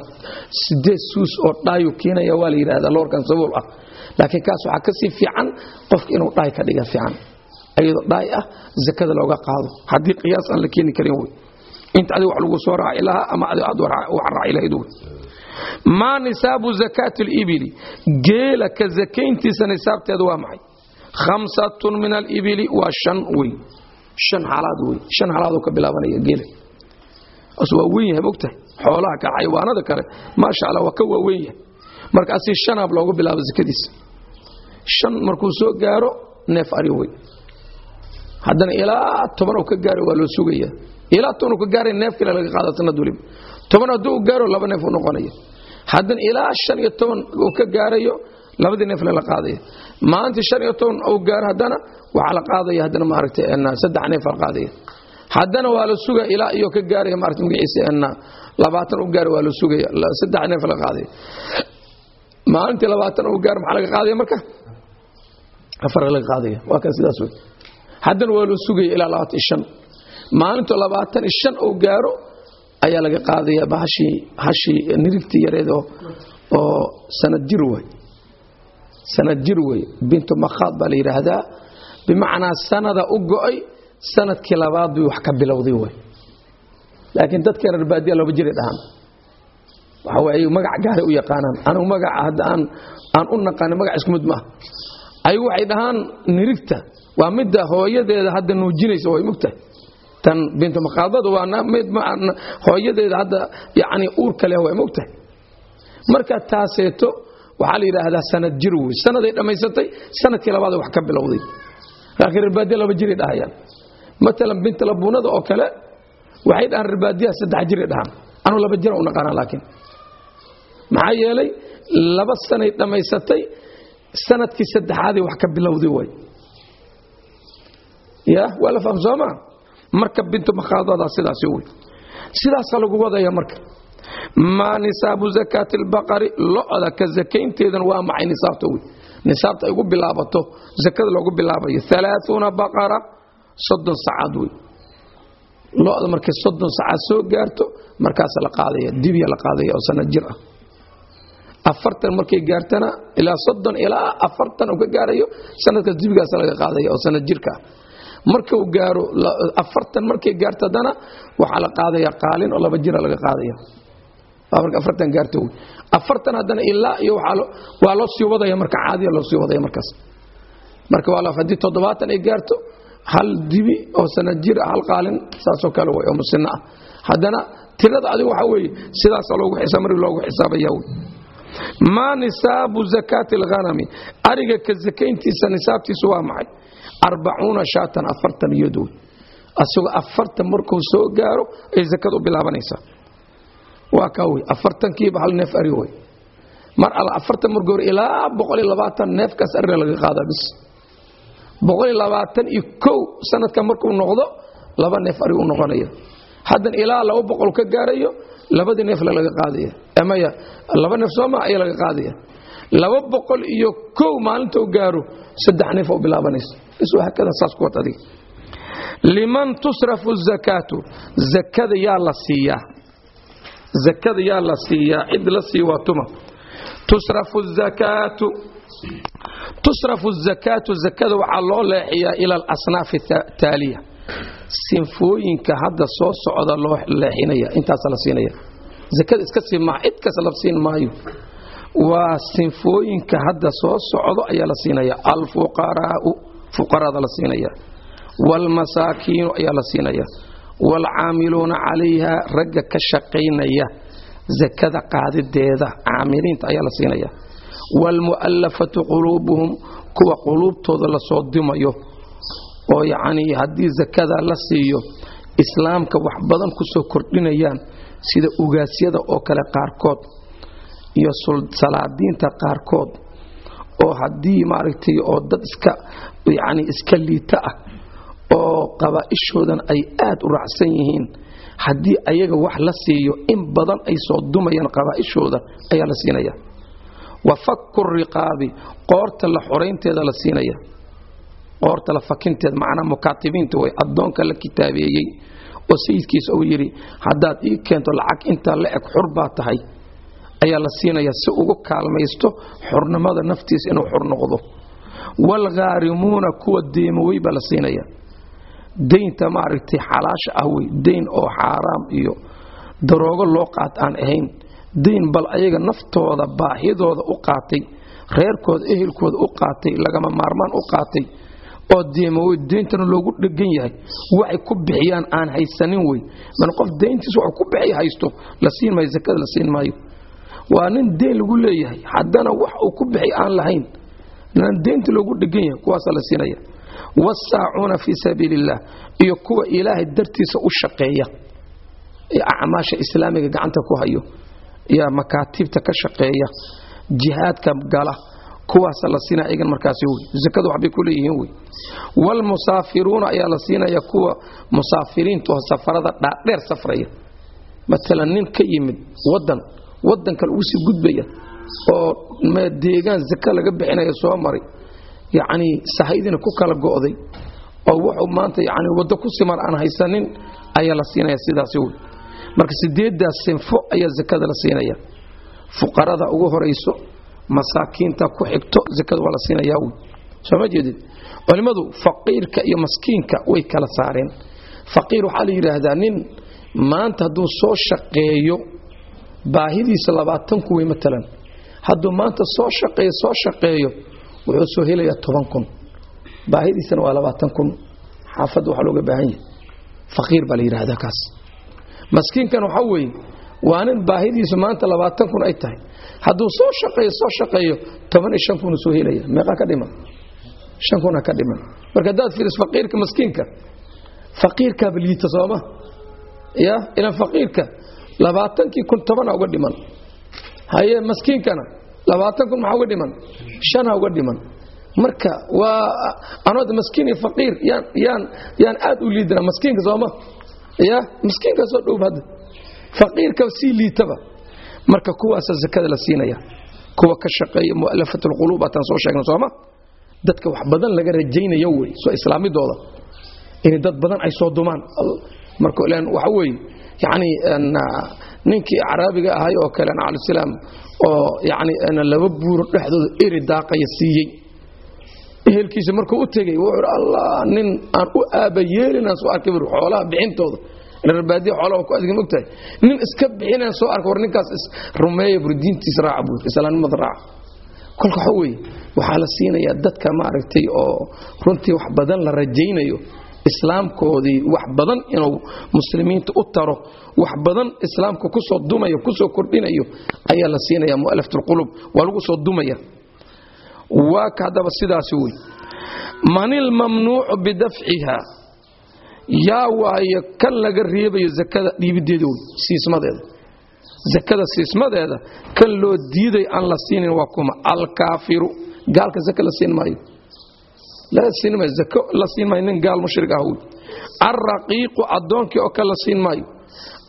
sideed suus oo dhaayu keenaya waa la yidhahdaa loorkan sabuul ah. Laakiin kaas waxaa ka fiican qofka inuu dhaay ka dhiga fiican ayadoo dhaay ah zakada looga qaado. Haddii qiyaas aan la keeni karin wey. Inta adiga wax lagu soo raaci lahaa ama adiga aad wax raaci lahayd wey. Maa nisaabu zakaati alibili geela ka zakayntiisa nisaabteeda waa maxay? Khamsatun min alibili waa shan wey. Shan xalaad wey. Shan xalaadoo ka bilaabanaya geela. Waa weyn yahay mogtahay xoolaha kale xayawaanada kale maasha allah waa ka waaweyn yahay. Markaasi shanaab loogu bilaabo zakadiisa. Shan markuu soo gaaro neef ari wey haddana ilaa toban ka gaaro waa loo sugaya. Ilaa toban ka gaaray neef laga qaada sanad toban hadduu u gaaro laba neef u noqonaya haddana ilaa shan iyo toban uu ka gaarayo labadii neef lala qaadaya maalintii shan iyo toban uu gaaro haddana waxaa la qaadaya haddana maaragtay saddex neef la qaadaya haddana waa la sugaya ilaa iyo ka gaaraya maaragtay magaciisa labaatan u gaaro waa la sugaya saddex neef la qaadaya maalintii labaatan uu gaaro maxaa laga qaadaya marka? Afar laga qaadaya waa kan sidaas wey haddana waa la sugaya ilaa maalintu uu gaaro ayaa laga qaadaya hashii nirigtii yareed oo sanad jir wey sanad jir wey bintu makhaad baa la yidhaahdaa bimacnaa sanada u go'ay sannadkii labaad bay wax ka bilowday wey laakiin dadkeena rebaadiya laba jiray dhahaan. Waxa way magac gaaray u yaqaanaan. Anigu magaca hadda aan u naqaanin magac isku mid maaha ayagu waxay dhahaan nirigta. Waa midda hooyadeeda hadda nuujinaysa way mugtahay tan bintu makhaadadu waa mid hooyadeeda hadda yacni uurka leh way mugtahay marka taaseeto waxaa la yidhaahdaa sanad jir wey. Sanaday dhammaysatay sannadkii labaad wax ka bilowday. Laakiin rebaadiya laba jiray dhahayaan. Maalan binta labuunada oo kale waxay dhahaan rebaadiyaha saddex jiray dhahaan. Anuu laba jira u laakiin. Maxaa yeelay laba sanay dhammaysatay sannadkii saddexaaday wax ka bilowday way. Ya waa la faham soomaa marka bintu makhaadadaa sidaasi wey sidaasa lagu wadaya marka. Maa nisaabu zakaati albaqari lo-da ka zakaynteedan waa maxay nisaabta wey nisaabta ay ugu bilaabato zakada loogu bilaabayo. Alaaثuuna baqara soddon sacaad wey lo-da markay soddon sacaad soo gaarto markaasa la qaadaya dibya la qaadaya oo sanad jir ah afartan markay gaartana ilaa soddon ilaa afartan uu ka gaarayo sanadkaas dibigaas laga qaadaya oo sanad jirka. Ah marka uu gaaro afartan markay gaarto haddana waxaa la qaadaya qaalin oo laba jira laga qaadaya marka afartan gaarto wey afartan haddana ilaa iyo waa loo sii wadaya marka caadiya loo sii wadaya markaas. Marka waa haddii toddobaatan ay gaarto hal dibi oo sanad jir hal qaalin saasoo kale way oo musino ah haddana tirada adigu waxaa weeye sidaasa loogu xisaab markii loogu xisaabaya wey maa nisaabu zakaati alghanami ariga ka sakayntiisa nisaabtiisu waa maxay? Arbacuuna shaatan afartan wey asagoo afartan markuu soo gaaro ay zakada u bilaabanaysaa. Waa kaa wey afartankiiba hal neef ari wey mar alla afartan markuu hore ilaa boqol iyo labaatan neefkaas arina laga qaadaa bis. Boqol iyo labaatan iyo kow sanadka markuu noqdo laba neef ari u noqonaya haddan ilaa laba boqol ka gaarayo labadii neef laga qaadaya. Maya laba neef sooma ayaa laga qaadaya. Laba boqol iyo kow maalinta u gaaro saddex neef oo bilaabanaysa. Isu hakada saas ku adiga. Liman tusrafu zakaatu? Zakada yaa la siiyaa. Zakada yaa la siiyaa. Cid la sii waa tuma. Tusrafu zakaatu? Tusrafu zakaatu zakada waxaa loo leexiyaa ila alasnaafi taaliya sinfooyinka hadda soo socda loo leexinaya intaasa la siinaya. Zakada iska sii maa cid kasta la siin maayo. Waa sinfooyinka hadda soo socdo ayaa la siinaya. Alfuqaraau fuqarada la siinaya. Waalmasaakiinu ayaa la siinaya. Waalcaamiluuna calayha ragga ka shaqaynaya. Zakada qaadideeda caamiliinta ayaa la siinaya. Waalmu'allafatu quluubuhum kuwa quluubtooda la soo dimayo oo yacnii haddii zakada la siiyo islaamka wax badan ku soo kordhinayaan sida ugaasyada oo kale qaarkood iyo salaadiinta qaarkood oo haddii maaragtay oo dad iska yacni iska liita ah oo qabaa'ishoodan ay aad u raacsan yihiin haddii ayaga wax la siiyo in badan ay soo dumayaan qabaa'ishooda ayaa la siinaya. Wa fakku riqaabi qoorta la xoraynteeda la siinaya qoorta la fakinteeda macnaa mukaatibiinta way addoonka la kitaabeeyey. Oo sayidkiisa uu yidhi haddaad ii keento lacag intaa la eg xur baa tahay. Ayaa la siinaya si ugu kaalmaysto xornimada naftiisa inuu xor noqdo. Waalghaarimuuna kuwa deemowey baa la siinaya. Daynta maaragtay xalaasha ah wey dayn oo xaaraam iyo daroogo loo qaat aan ahayn. Dayn bal ayaga naftooda baahidooda u qaatay reerkooda ehelkooda u qaatay lagama maarmaan u qaatay oo deemowey deyntana loogu dhegan yahay. Waxay ku bixiyaan aan haysanin wey man qof dayntiis waxuu ku bixiy haysto la siin maayo zakada la siin maayo. Waa nin deyn lagu leeyahay. Haddana wax uu ku bixi aan lahayn nan deynta loogu dhegan yahay kuwaasa la siinaya. Wasaacuuna fii sabiili illah iyo kuwa ilaahay dartiisa u shaqeeya. Ee acmaasha islaamiga gacanta ku hayo iyo makaatiibta ka shaqeeya jihaadka gala kuwaasa la siinaya iyagan markaasi wey zakada waxbay ku leeyihiin wey. Waalmusaafiruuna ayaa la siinaya kuwa musaafiriinta oo safarada dhaadheer safraya. Maalan nin ka yimid wadan wadan kale ugu sii gudbaya oo deegaan zaka laga bixinaya soo maray yacnii sahaydina ku kala go'day oo wuxuu maanta yani waddo ku siman aan haysanin ayaa la siinaya sidaasi wey. Marka sideeddaas sinfo ayaa zakada la siinaya fuqarada ugu horayso masaakiinta ku xigto zakada waa la siinayaa wey soo ma jeedid? Culimmadu faqiirka iyo maskiinka way kala saareen. Faqiir waxaa la yidhaahdaa nin maanta hadduu soo shaqeeyo baahidiisa labaatan kun wey maalan hadduu maanta soo shaqeeyo soo shaqeeyo wuxuu soo helayaa toban kun. Baahidiisana waa labaatan kun. Xaafadda waxaa looga baahan yahay. Faqiir baa la yidhaahdaa kaas. Maskiinkan waxaa weeye waa nin baahidiisu maanta labaatan kun ay tahay hadduu soo shaqeeyo soo shaqeeyo toban iyo shan kunu soo helaya. Meeqaa ka dhiman. Shan kuna ka dhiman. Marka haddaad fiiriso faqiirka maskiinka faqiirkaaba liita sooma. Ya ilan faqiirka labaatankii kun tobana uga dhiman. Haye maskiinkana labaatan kun maxaa uga dhiman? Shana uga dhiman. Marka waa anood maskiin iyo faqiir yaan yaan aad u liidana maskiinka sooma. Ya maskiinka soo dhow hadda faqiirka sii liitaba marka kuwaasa zakada la siinaya kuwa ka shaqeeya mu'alafatulquluub ataan soo sheegna sooma dadka wax badan laga rajaynayo wey soo islaamidooda. In dad badan ay soo dumaan. Marka waxa weeye yani ninkii caraabiga ahay oo kale calaisalaam oo yani laba buuro dhexdooda eri daaqaya siiyey. Ehelkiisa markuu u tegey wuxuu allah nin aan u aaba yeelinaan soo arkay xoolaha bixintooda reerbaadiya xoolaha ku adiga mogtahay nin iska bixinaan soo arka war ninkaas rumeeya bur diintiis raaca buur islaamnimada raaca. Kolka waxa weeye waxaa la siinayaa dadka maaragtay oo runtii wax badan la rajaynayo islaamkoodii wax badan inuu muslimiinta u taro wax badan islaamka ku soo dumayo ku soo kordhinayo ayaa la siinaya mualafatulqulub waa lagu soo dumaya. Waa ka haddaba sidaasi wey man ilmamnuucu bidafciha yaa waayo kan laga reebayo zakada dhiibideeda wey siismadeeda. Zakada siismadeeda kan loo diiday aan la siinin waa kuma. Alkaafiru gaalka zaka la siin maayo. La siin maayo nin gaal mushrig ah wey alraqiiqu addoonkii oo kale la siin maayo.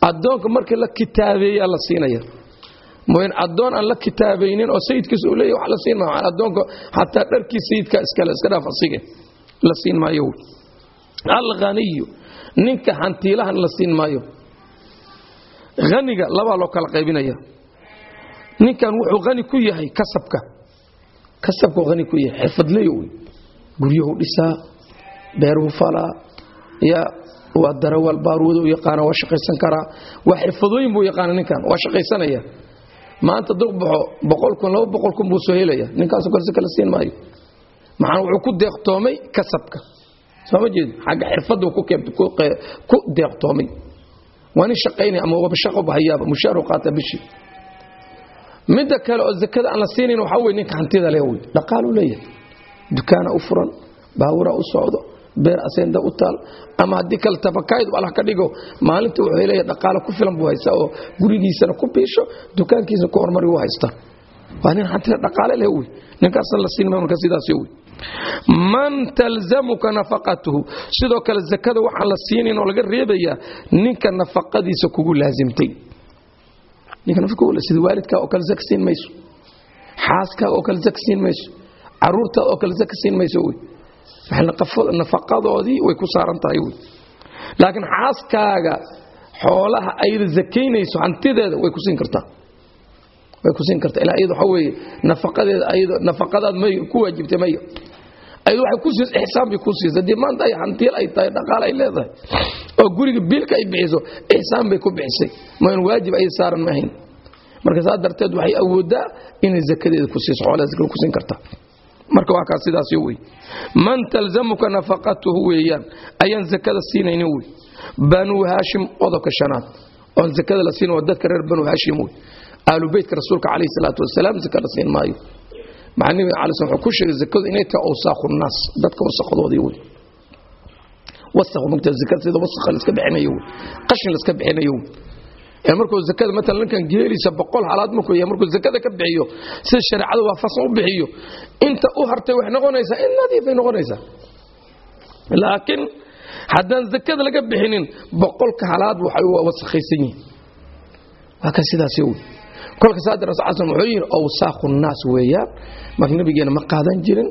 Addoonka markii la kitaabeeyaa la siinaya. Mooyaan addoon aan la kitaabaynin oo sayidkiisa uu leeyahy wax la siin maayo. Addoonka xataa dharkii sayidka iskale iska dhaaf asige la siin maayo wey alghaniyu ninka hantiilahan la siin maayo. Haniga labaa loo kala qaybinaya. Ninkan wuxuu hani ku yahay kasabka. Kasabkuu hani ku yahay xirfadleyo wey guryuhu dhisaa beeruhu falaa ya waa darawal baaruuda u yaqaana waa shaqaysan karaa. Waa xirfadooyin buu yaqaana ninkan waa shaqaysanaya. Maanta duqbaxo boqol kun laba boqol kun buu soo helaya. Ninkaasoo kale si kale siin maayo. Maxaa wuxuu ku deeqtoomay kasabka soo ma jeed xagga xirfadda ku deeqtoomay waa nin shaqaynaya ama waba shaqoba hayaaba mushaaru qaata bishii midda kale oo zakada aan la siinayn waxaa wey ninka hantida leh wey dhaqaaluu leeyahay. Dukaana u furan baawura u socdo beer aseenda u taal ama haddii kale tabakayd allah ka dhigo maalinta wuxuu helaya dhaqaalo ku filan buu haystaa oo gurigiisana ku biisho dukaankiisa ku hormari u haysta waa nin hantida dhaqaale leh wey ninkaasna la siin marka sidaas wey man talzamuka nafaqatuhu. Sidoo kale zakada waxaan la siinayn oo laga reebayaa ninka nafaqadiisa kugu laasimtay sida waalidkaa oo kale zaka siin mayso. Xaaskaaga oo kale zaka siin mayso. Caruurtaada oo kale zaka siin mayso wey nafaqadoodii way ku saaran tahay wey laakiin xaaskaaga xoolaha ayda zakaynayso hantideeda way ku siin kartaa way ku siin kartaa ilaa iyada waxa weeye nafaqadeeda ayada nafaqadaad may ku waajibtay mayo ayada waxay ku siisa ixsaan bay ku siisa haddii maanta ay hantiil ay tahay dhaqaale ay leedahay oo guriga biilka ay bixiso ixsaan bay ku bixisay. Maan waajib ay saaran maahayn marka saa darteed waxay awooddaa inay zakadeeda ku siiso xoolaha zakada ku siin kartaa marka waa kaas sidaas wey man talzamuka nafaqatuhu weeyaan ayaan zakada siinaynin wey banuu haashim qodobka shanaad. Oon zakada la siin waa dadka reer banuu haashim wey aalu beytka rasuulka calayhi salaatu wasalaam zaka la siin maayo. Maxaa nabiga cala slam wuxuu ku sheegay zakadu inay tahay awsaakhu naas dadka wasakhodoodii wey. Wasakh mugta zakada sida wasakha la iska bixinayo wey qashin la iska bixinayo wey. Markuu zakada maalan ninkan geeliisa boqol halaad markuu yahay markuu zakada ka bixiyo sida shareecada waa fasan u bixiyo inta u hartay waxay noqonaysaa in nadiifay noqonaysaa laakiin haddaan zakada laga bixinin boqolka halaad waxay wasakhaysan yihiin. Waa ka sidaas wey kolka saada rasul xasan wuxuu yidhi awsaakhu naas weeyaan marka nabigeena ma qaadan jirin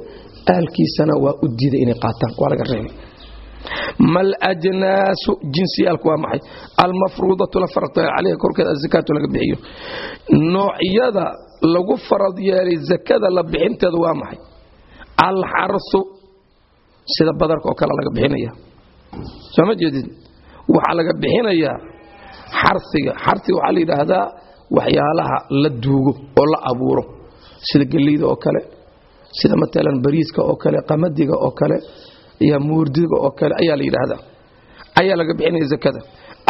aalkiisana waa u diiday inay qaataan. Waa laga reebay. Mal ajnaasu jinsiyaalku waa maxay? Almafruudatu la farad caleyha korkeeda azakaatu laga bixiyo. Noocyada lagu farad yeelay zakada la bixinteeda waa maxay? Alxarsu sida badarka oo kale laga bixinaya. Soo ma jeedid waxaa laga bixinayaa xarsiga. Xarsiga waxaa la yidhaahdaa waxyaalaha la duugo oo la abuuro. Sida geliyda oo kale sida matalan bariiska oo kale qamadiga oo kale iyo muurdiga oo kale ayaa la yidhaahdaa. Ayaa laga bixinaya zakada.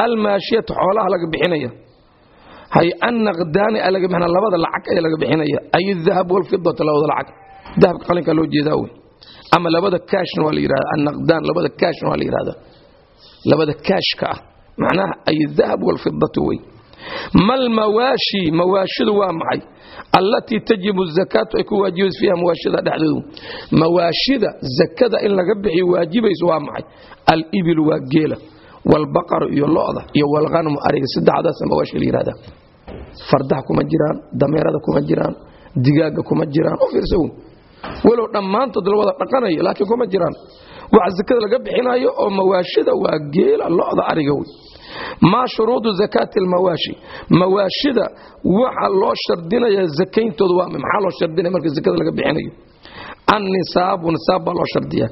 Almaashiyatu xoolaha laga bixinaya. Hay annaqdaani a laga bixinaya. Labada lacag ayaa laga bixinaya. Ay dahab walfidata labada lacag. Dahabka qalinka loo jeedaa wey ama labada kaashna waa la yidhahda annaqdaan labada kaashna waa la yidhahdaa labada kaashka ah. Macnaha ay dahab walfidatu wey mal mawaashi mawaashidu waa maxay allatii tajibu zakaatu ay ku waajibayso fiiha mawaashida dhexdoodu mawaashida zakada in laga bixiyo waajibayso waa maxay alibilu waa geela walbaqaru iyo lo'da iyo walghanamu ariga saddexdaasa mawaashi la yihahda fardaha kuma jiraan dameerada kuma jiraan digaaga kuma jiraan u fiirsa walow dhammaantood la wada dhaqanayo laakiin kuma jiraan waxa zakada laga bixinayo oo mawaashida waa geela lo'da ariga wey maa shuruudu zakaati almawaashi. Mawaashida waxa loo shardinaya zakayntooda waa maxaa loo shardinaya marka zakada laga bixinayo? Annisaabu nisaab baa loo shardiyaa.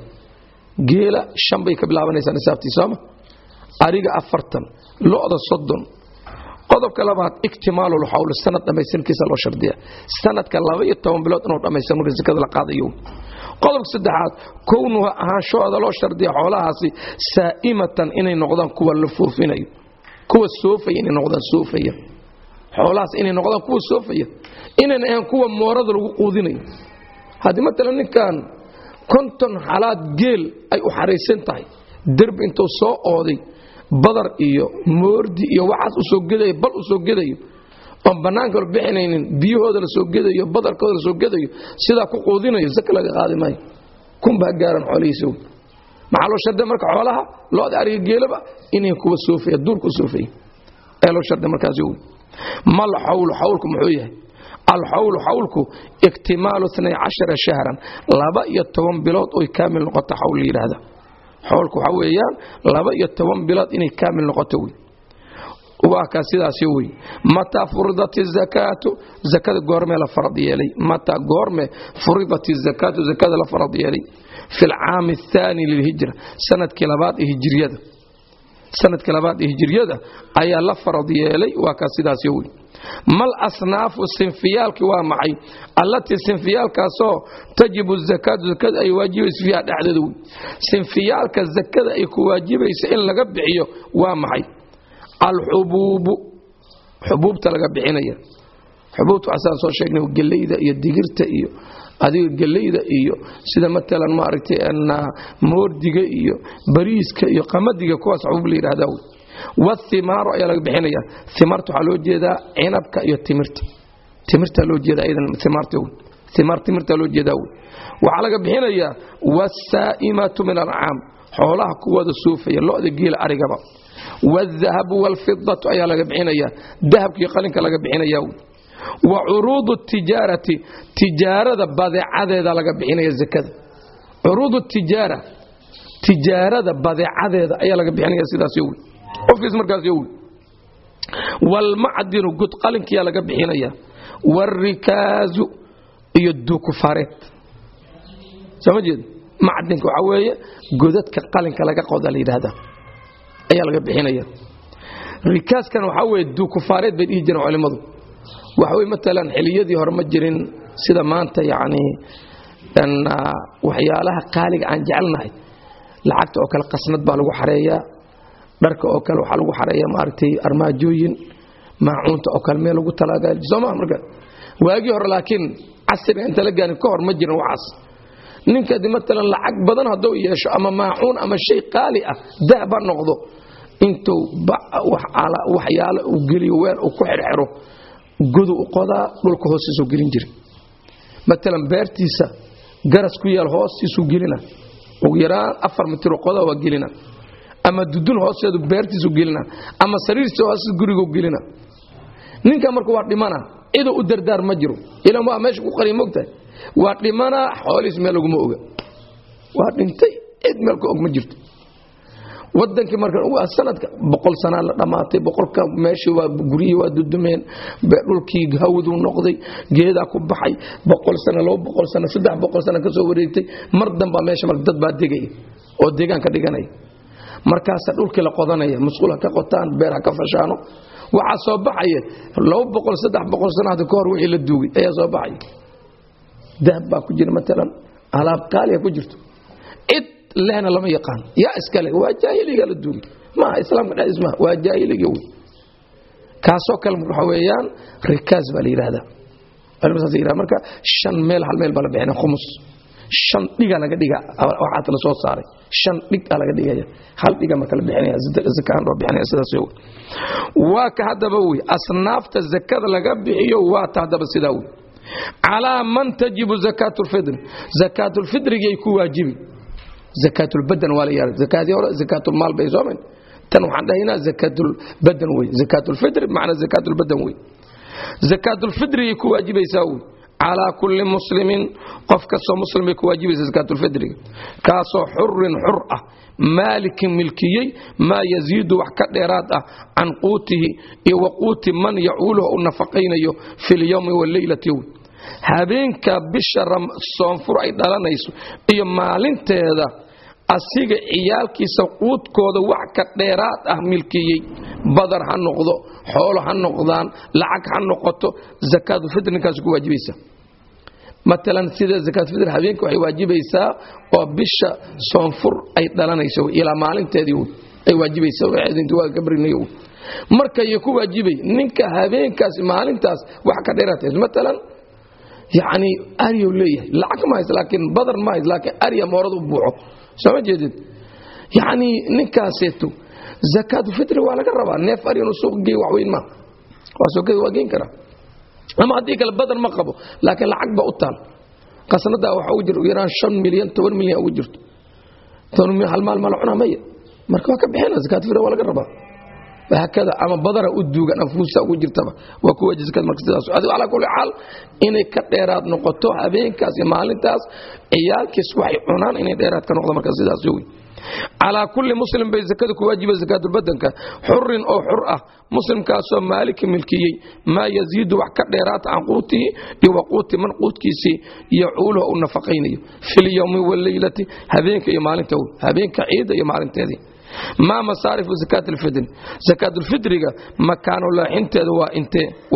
Geela shan bay ka bilaabanaysaa nisaabtii sooma ariga afartan lo'da soddon. Qodobka labaad iktimaalulxawl sanad dhammaysankiisa loo shardiya sanadka laba iyo toban bilood inuu dhammaysan marka zakada la qaadayo qodobka saddexaad kownuha ahaanshahooda loo shardiya xoolahaasi saa'imatan inay noqdaan kuwa la foofinayo kuwa soofaya inay noqdaan soofaya. Xoolahaas inay noqdaan kuwa soofaya inayna ahaan kuwa moorada lagu quudinayo. Haddii matalan ninkan konton xalaad geel ay u xaraysan tahay derbi intuu soo ooday badar iyo moordi iyo waxaas u soo gedayo bal u soo gedayo oon bannaanka bixinaynin biyahooda la soo badarkooda la soo sidaa ku quudinayo zaka laga qaadi maayo. Kunbaa gaaran xoolihiisa maxaa loo shardiya marka xoolaha? Looda ariga geelaba inay kuwa soofaya duurku soofaya ee loo shardiya markaasi wey mal xawlu xawlku muxuu yahay? Alxawlu xawlku iktimaalu cashara shahran laba iyo toban bilood oy kaamil noqoto xawl la yidhaahda xawlku waxaa weeyaan laba iyo toban bilood inay kaamil noqoto wey waa kaa sidaasi wey mataa furidat izakaatu zakada goormee la farad yeelay. Mataa goorme furidat izakaatu zakada la farad yeelay. Fi alcaami athaani lilhijra sannadkii labaad ee sannadkii labaad ee ayaa la farad yeelay. Waa kaa wey mal asnaafu sinfiyaalki waa maxay? Allatii sinfiyaalkaasoo tajibu zakaatu zakada ay waajibayso fiiha dhexdeeda wey sinfiyaalka zakada ay ku waajibaysa in laga bixiyo waa maxay alxubuubu xubuubta laga bixinaya xubuubta waxasaan soo sheegnay geleyda iyo digirta iyo adiga geleyda iyo sida matalan maaragtay moordiga iyo bariiska iyo qamadiga kuwaas xubuub la yidhahdaa wey wathimaaru ayaa laga bixinaya imaarta waxaa loo jeedaa cinabka iyo timirta timirta loo jeeda ayadan imaarta wey timirta loo jeedaa wey waxaa laga bixinayaa wasaa'imatu min alcaam xoolaha kuwada suufaya lo'da geela arigaba wاdahabu wاlfidatu ayaa laga bixinaya dahabkaiyo qalinka laga bixinaya wa curuudu tijaarati tijaarada badeecadeeda laga bixinaya zakada curuudu tijaara tijaarada badeecadeeda ayaa laga bixinaya sidaas yowi qofkiis markaas yowi waalmacdinu gud qalinkiyaa laga bixinaya waalrikaazu iyo duukufaareed soo ma jeed macdinka waxaa weeye godadka qalinka laga qoda la yidhahdaa ayaa laga bixinaya. Rikaaskan waxaa weye duukufaareed bay dhihi jireen culimmadu. Waxawey matalan xiliyadii hore ma jirin sida maanta yacni waxyaalaha qaaliga aan jecelnahay. Lacagta oo kale qasnad baa lagu xareeyaa dharka oo kale waxaa lagu xareeyaa maaragtay armaajooyin maacuunta oo kale meel lagu talaagaali soo maha marka? Waagii hore laakiin casriga inta la gaarin ka hor ma jirin waxaas ninkadi matalan lacag badan hadduu yeesho ama maacuun ama shay qaali ah dahab ha noqdo. Intuu waxyaalo uu geliyo weel uu ku xirxiro godu u qodaa dhulka hoostiisuu gelin jira matalan beertiisa garas ku yaal hoostiisuu gelina. Ugu yaraan afar mitiro qodaa waa gelina. Ama dudun hoosteedu beertiisu gelina. Ama sariirtiisa hoosteed guriguu gelina. Ninka marka waa dhimana ciduu u dardaar ma jiro. Ilan waa meesha ku qariya mogtahay waa dhimanaa xoolihiis meel laguma oga. Waa dhintay cid meel ka og ma jirto. Wadankii marka sanadka boqol sanaa la dhammaatay boqolka meeshii waa guryihii waa dudumeen dhulkii hawduu noqday geedaa ku baxay boqol sano laba boqol sano saddex boqol sano ka soo wareegtay mar dambaa meesha marka dad baa degaya oo deegaan ka dhiganaya. Markaasa dhulkii la qodanaya musqul ha ka qotaan beer ha ka fashaano waxaa soo baxaya laba boqol saddex boqol sano hadda ka hor wixii la duugay ayaa soo baxaya dahab baa ku jira matalan alaab qaaliga ku jirto cid lehna lama yaqaan yaa iskale waa jaahiliga la duugay maaha islaamka dhexdiis maaha waa jaahiliga wey kaasoo kale waxa weeyaan rikaas baa la yidhahdaa saas yidhahda marka shan meel hal meel baa la bixinaya khumus shan dhiga laga dhiga waxaad la soo saaray shan dhig aa laga dhigaya hal dhiga marka la bixinaya zakaan loo bixinaya sidaas waa ka haddaba wey asnaafta zakada laga bixiyo waa ta haddaba sidaa wey calaa man tajibu zakaat lfidri zakaat lfidrigay ku waajibi. Zakaatulbadan waa la yihahda zakaadii hore zakaatulmaal bay soomayn. Tan waxaan dhahaynaa zakaatulbadan wey. Zakaatulfidri macnaa zakaatulbadan wey. Zakaatulfidrigay ku waajibaysaa wey calaa kulli muslimin qof kastoo muslim bay ku waajibaysa sakaatulfidriga kaasoo xurin xur ah maalikin milkiyey maa yaziidu wax ka dheeraad ah can quutihi iyo wa quuti man yacuuluhu u nafaqaynayo fi lyowmi waleylati habeenka bisha soonfur ay dhalanayso iyo maalinteeda asiga ciyaalkiisa quudkooda wax ka dheeraad ah milkiyey. Badar ha noqdo xoolo ha noqdaan lacag ha noqoto zakaatulfitr ninkaas ku waajibaysa maalan sida zakaatulfitr habeenka waxay waajibaysaa oo bisha soonfur ay dhalanayso ilaa maalinteedii ay waajibaysabarinayo markay ku waajibay ninka habeenkaas maalintaas wax ka dheeraad maalan yani arya leeyahay lacag ma hays laakiin badar ma hays laakiin arya moorad u buuxo sooma jeedid yani ninkaaseeto zakaatulfitri waa laga rabaa neef aryan u suuq geey waxweyn ma. Waa sookada waa geen karaa ama haddii kale badar ma qabo laakiin lacag ba u taal. Qasnadaa waxa ugu jira yaraan shan milyan toban milyan ugu jirto. Hal maal ma cunaa maya marka waa ka bixina zakaatulfitri waa laga rabaa hakada ama badara u duugan anfuusta ugu jirtaba waa ku waajib zakad marka sidaas adigu calaa kulli xaal inay ka dheeraad noqoto habeenkaas iyo maalintaas ciyaalkiis waxay cunaan inay dheeraad ka noqdo marka sidaas wey calaa kulli muslim bay zakada ku waajiba zakaatulbadanka xurin oo xur ah muslimkaasoo maaliki milkiyey maa yaziidu wax ka dheeraata can quutihi iyo wa quuti man quudkiisii yacuuluhu u nafaqaynayo. Filyowmi waleylati habeenka iyo maalinta. Habeenka ciidda iyo maalinteedii maa masaarifu zakaat alfidri? Zakaatulfidriga makaano leexinteeda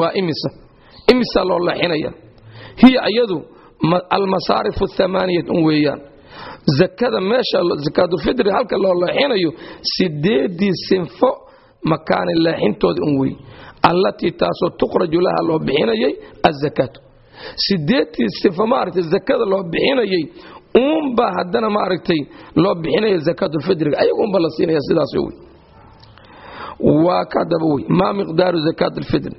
waa imisa. Imisa loo leexinaya hiya iyadu almasaarifu amaaniyat un weeyaan. Zakada meesha zakaatulfidri halka loo leexinayo sideedii sinfo makaani leexintooda un wey allatii taasoo tuqraju laha loo bixinayay azakaatu sideedii sinfo maaragtay zakada loo bixinayay uunbaa haddana maaragtay loo bixinaya zakaatulfidriga ayaga unba la siinaya sidaas wey. Waa ka daba wey maa miqdaaru zakaat alfidri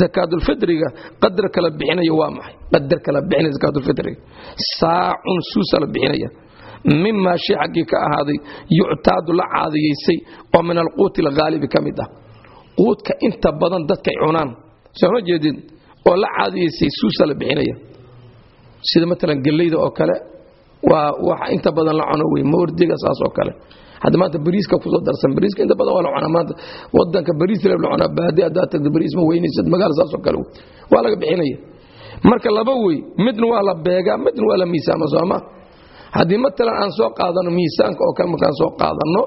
zakaatulfidriga qadar kala bixinaya waa maxay? Qadar kala bixinaya zakaatulfidriga saacun suusa la bixinaya. Mimaa shay xaggii ka ahaaday yuctaadu la caadiyaysay oo min alquuti alghaalibi ka mid ah. Quudka inta badan dadkay cunaan sooma jeedid oo la caadiyaysay suusa la bixinaya. Sida maalan gellayda oo kale waa wax inta badan la cuno wey moordiga saas oo kale. Hadda maanta bariiska ku soo darsan bariiska inta badan waa la cunaa maanta wadanka bariis la cunaa baadi haddaad tagto bariis ma weynaysad magaala saas oo kale wey waa laga bixinaya. Marka laba wey midna waa la beegaa midna waa la miisaama sooma haddii matalan aan soo qaadano miisaanka oo kale markaan soo qaadano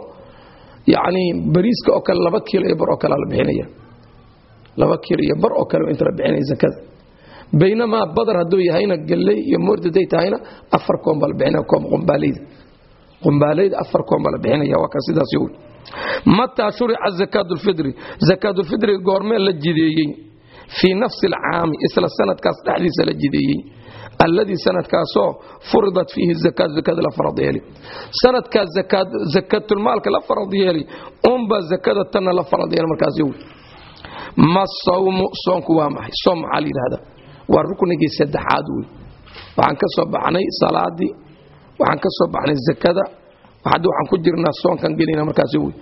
yacni bariiska oo kale laba kiilo iyo bar oo kale la bixinaya. Laba kiilo iyo bar oo kale inta la bixinaya zakada baynamaa badar hadduu yahayna galley iyo moordaday tahayna afar koon baa la bixinaya koom qumbaaleyda qumbaaleyda afar koon baa la bixinaya waa ka sidaas yow mataa shurica zakaatulfidri zakaatulfidriga goormee la jideeyey fii nafsi alcaami isla sanadkaas dhexdiisa la jideeyey alladii sanadkaasoo furidat fiihi zakaat zakada la farad yeeli sanadkaas zakatulmaalka la farad yeeli unbaa zakada tanna la farad yeeli markaas yow ma sawmu soonku waa maxay soom maxaa la yidhahdaa waa ruknigii saddexaad wey waxaan ka soo baxnay salaadii waxaan ka soo baxnay zakada hadda waxaan ku jirnaa soonkan gelayna markaasi wey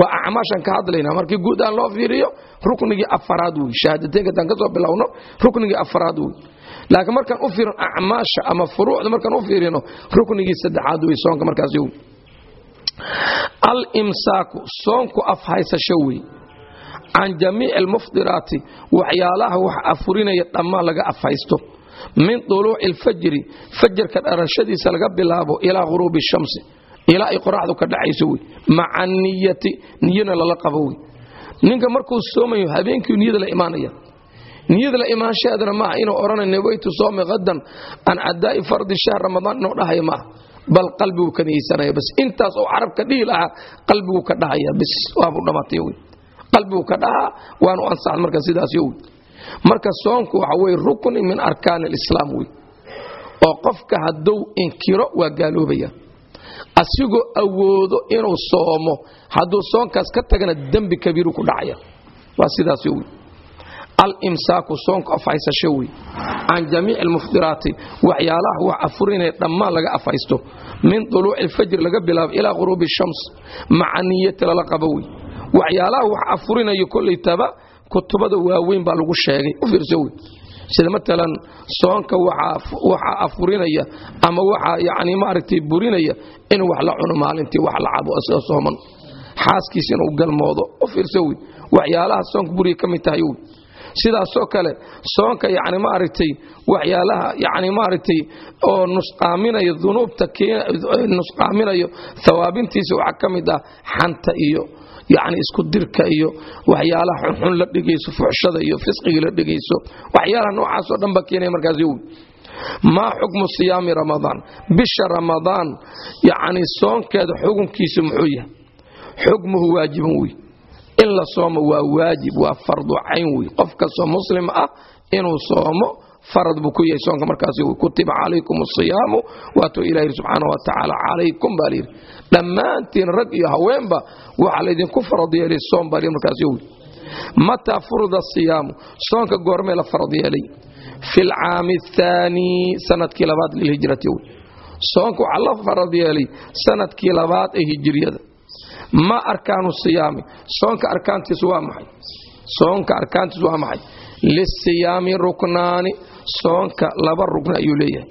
waa acmaashan ka hadlaynaa markii guud aan loo fiiriyo ruknigii afaraad wey shahaadateynka haddaan ka soo bilowno ruknigii afaraad wey laakiin markaan u fiirino acmaasha ama furuucda markaan u fiirino ruknigii saddexaad wey soonka markaasi wey al-imsaaku soonku afhaysasho wey can jamiici almufdiraati waxyaalaha wax afurinaya dhammaan laga afhaysto min duluuci alfajri fajarka dharashadiisa laga bilaabo ilaa ghuruubi shamsi ilaa ay qoraxdu ka dhacayso wey maca niyati niyana lala qabo wey ninka markuu soomayo habeenkii niyada la imaanaya niyada la imaanshaheedana maaha inuu odhanay nawaytu soomi hadan an adaa'i fardi shahr ramadaan inuu dhahayo maaha bal qalbiguu ka niyeysanaya bas intaas oo carabka dhihi lahaa qalbiguu ka dhahaya bis waabu dhammaatay wey qalbigu ka dhahaa waanu ansaxan marka sidaas yow marka soonku waxa weye rukni min arkaan alislaam wey oo qofka hadduu inkiro waa gaaloobaya. Asigoo awoodo inuu soomo hadduu soonkaas ka tagana dembi kabiiru ku dhacaya. Waa sidaas yow alimsaaku soonku afhaysasho wey can jamiici almufdiraati waxyaalaha wax afurinaya dhammaan laga afhaysto. Min duluuci alfajri laga bilaabo ilaa ghuruubi shams maca niyati lala qabo wey waxyaalaha wax afurinayo kollaytaba kutubada waaweyn baa lagu sheegay. U fiirso wey sida matalan soonka waxaa afurinaya ama waxaa yani maaragtay burinaya inuu wax la cuno maalintii wax la cabo isagoo sooman. Xaaskiisa inuu galmoodo. U fiirso wey waxyaalaha soonka buriga ka mid tahay wey sidaasoo kale soonka yani maaragtay waxyaalaha yani maaragtay oo nusqaaminayo dunuubta nusqaaminayo hawaabintiisa waxaa ka mid ah xanta iyo yani isku dirka iyo waxyaalaha xunxun la dhegayso fuxshada iyo fisqiga la dhegayso waxyaalaha noocaasoo dhan ba keenaya markaas yowi maa xukmu siyaami ramadaan? Bisha ramadaan yani soonkeeda xukunkiisu muxuu yahay? Xukmuhu waajiban wey. In la soomo waa waajib waa fardu cayn wey. Qof kastoo muslim ah inuu soomo farad buu ku yahay soonka markaas kutiba calaykum asiyaamu waatuu ilah yidhi subxaana wa calaykum baa layidhi dhammaantiin rag iyo haweenba waxaa laydinku farad yeelay soom baa layidhi markaas yowi mataa furida asiyaamu soonka goormee la farad yeelay. Fi lcaami athaani sannadkii labaad lilhijrati wey soonka waxaa la farad yeelay sannadkii labaad ee hijriyada. Ma arkaanu siyaami. Soonka arkaantiisu waa maxay? Soonka arkaantiisu waa maxay lisiyaami ruknaani soonka laba rugni ayuu leeyahay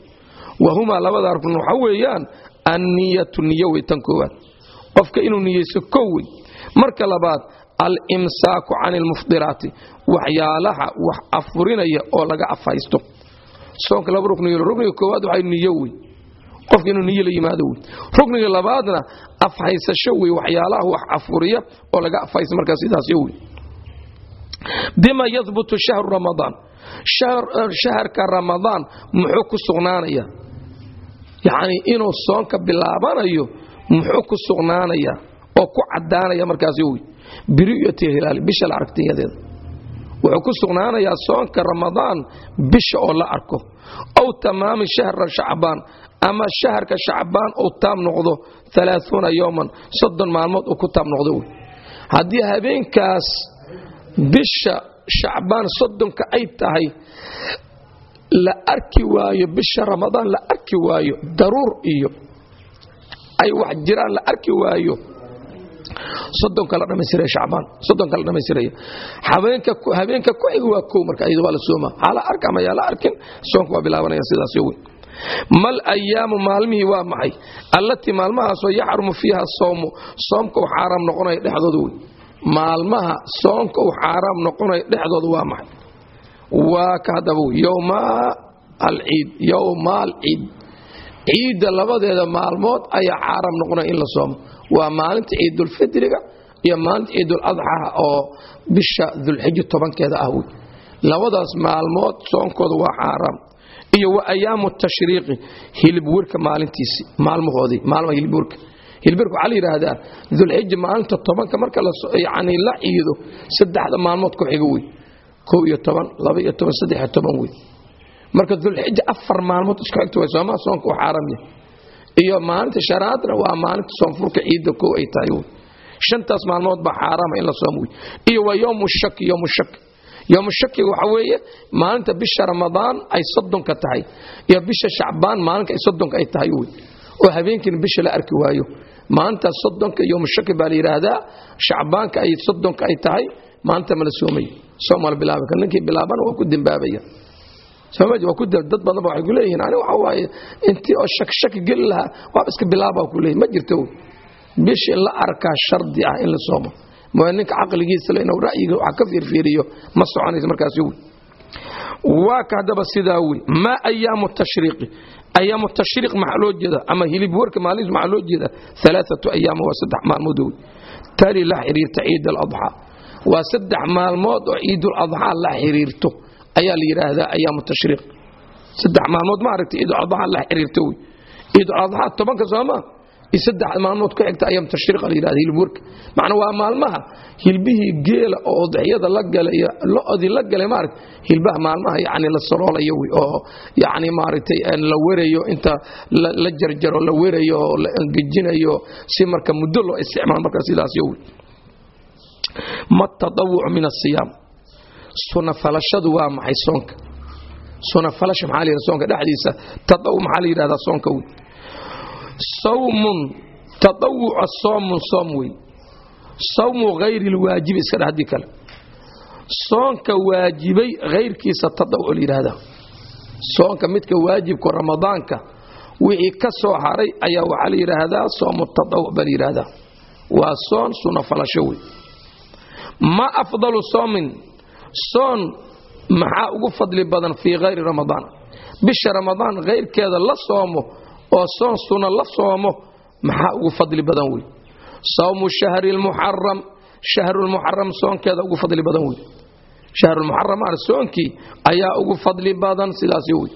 wahumaa labada rugn waxa weeyaan anniyatu niyo wey tan koowaad qofka inuu niyeyso kow wey marka labaad alimsaaku can ilmufdiraati waxyaalaha wax afurinaya oo laga afhaysto soonka laba rugni rugniga koowaad waxay niyo wey qofka inuu niyo la yimaado wey rugniga labaadna afhaysasho wey waxyaalaha wax afuriya oo laga afhaysta markaa sidaasyo wey bima yahbutu shahru ramadaan shaharka ramadaan muxuu ku sugnaanaya? Yacni inuu soonka bilaabanayo muxuu ku sugnaanaya oo ku caddaanaya markaasi wey biriyati hilaali bisha la aragtiyadeeda wuxuu ku sugnaanayaa soonka ramadaan bisha oo la arko. Aw tamaami shahra shacbaan ama shaharka shacbaan uu taam noqdo alaaثuuna yowman soddon maalmood uu ku taam noqdo wey habeenkaas bisha shacbaan soddonka ay tahay la arki waayo bisha ramadaan la arki waayo daruur iyo ay wax jiraan la arki waayo soddonka la dhammaystiraya shacbaan soddonka la dhammaystiraya habeenka habeenka ku xiga waa kow marka iyada waa la sooma. Hala arka ama la arkin soonka waa bilaabanaya sidaas yo wey mal ayaamu maalmihii waa maxay? Allatii maalmahaasoo yaxrumu fiiha soomu soomka uu xaaraam noqonaya dhexdooda wey maalmaha soonka uu xaaraam noqonaya dhexdooda waa maxay? Waa ka haddaba yowma alciid ciidda labadeeda maalmood ayaa xaaraam noqonaya in la soomo. Waa maalinta ciidulfidriga iyo maalinta ciiduladxaha oo bisha dulxija tobankeeda ah wey. Labadaas maalmood soonkooda waa xaaraam. Iyo wa ayaamu tashriiqi hilibwerka maalintiisi maalmahoodii maalmaha hilibwerka hilibwerka waxaa la yidhaahdaa dulxija maalinta tobanka marka yani la ciido saddexda maalmood ku xiga wey kow iyo toban laba iyo toban saddex iyo toban wey marka dulxija afar maalmood isku xigta way soomaa soonka u xaaram yahay. Iyo maalinta shanaadna waa maalinta soonfurka ciidda kow ay tahay wey shantaas maalmood baa xaaraama in la soomo wey iyo waa yowmu shaki yowmu shaki yowmu shakiga waxa weeye maalinta bisha ramadaan ay soddonka tahay iyo bisha shacbaan maalinka ay soddonka ay tahay wey oo habeenkiina bisha la arki waayo maalintaas soddonka yowmu shaki baa la yidhaahdaa shacbaanka ay soddonka ay tahay maalinta mala soomayo soom mala bilaabi kara ninkii bilaabana waa ku dembaabaya dad badanba waxay ku ani waxa waaye intii oo shak shaki geli lahaa waaba iska bilaaba ku ma jirto. Wey bishii la arkaa shardi ah in la soomo. Ninka caqligiisa le inuu ra'yiga wax ka fiirfiiriyo ma soconaysa markaasi wey waa ka haddaba sidaa wey maa ayaamu tashriiqi ayaamu tashriiq maxaa loo jeeda ama hilib warka maalintiis maxaa loo jeeda alaaatu ayaama waa saddex maalmood wey tali la xiriirta ciid aladxaa waa saddex maalmood oo ciiduladxaa la xiriirto ayaa la yidhaahdaa ayaamu tashriiq saddex maalmood ma aragta ciiduladxaa la xiriirto wey. Ciiduladxaa tobanka sooma saddex maalmood ku xigta ayaam tashriiqa la yidhahda hilibwarka macnaa waa maalmaha hilbihii geela oo udxiyada la galay lo-dii la galay maaragta hilbaha maalmaha yacni la saloolayo wey oo yacni maaragtay la werayo inta la jarjaro la werayo oo la angejinayo si marka muddo loo isticmaalo marka sidaas yo wey ma tadawucu min asiyaam sunafalashadu waa maxay soonka? Sunafalasha maxaa la yidhahda soonka dhexdiisa? Tadawu maxaa la yidhahdaa soonka wey sawmun tadawuca soomun soom wey sawmu hayri lwaajibi iska dheh haddii kale. Soonka waajibay hayrkiisa tadaw la yidhaahdaa. Soonka midka waajibka ramadaanka wixii ka soo haray ayaa waxaa la yidhaahdaa soomu tadaw baa la yidhaahdaa. Waa soon sunno falasho wey ma afdalu soomin soon maxaa ugu fadli badan fii hayri ramadaan? Bisha ramadaan hayrkeeda la soomo oo soon sunno la soomo maxaa ugu fadli badan wey sawmu shahri lmuxaram shahrulmuxaram soonkeeda ugu fadli badan wey shahrulmuxaram ar soonkii ayaa ugu fadli badan sidaasi wey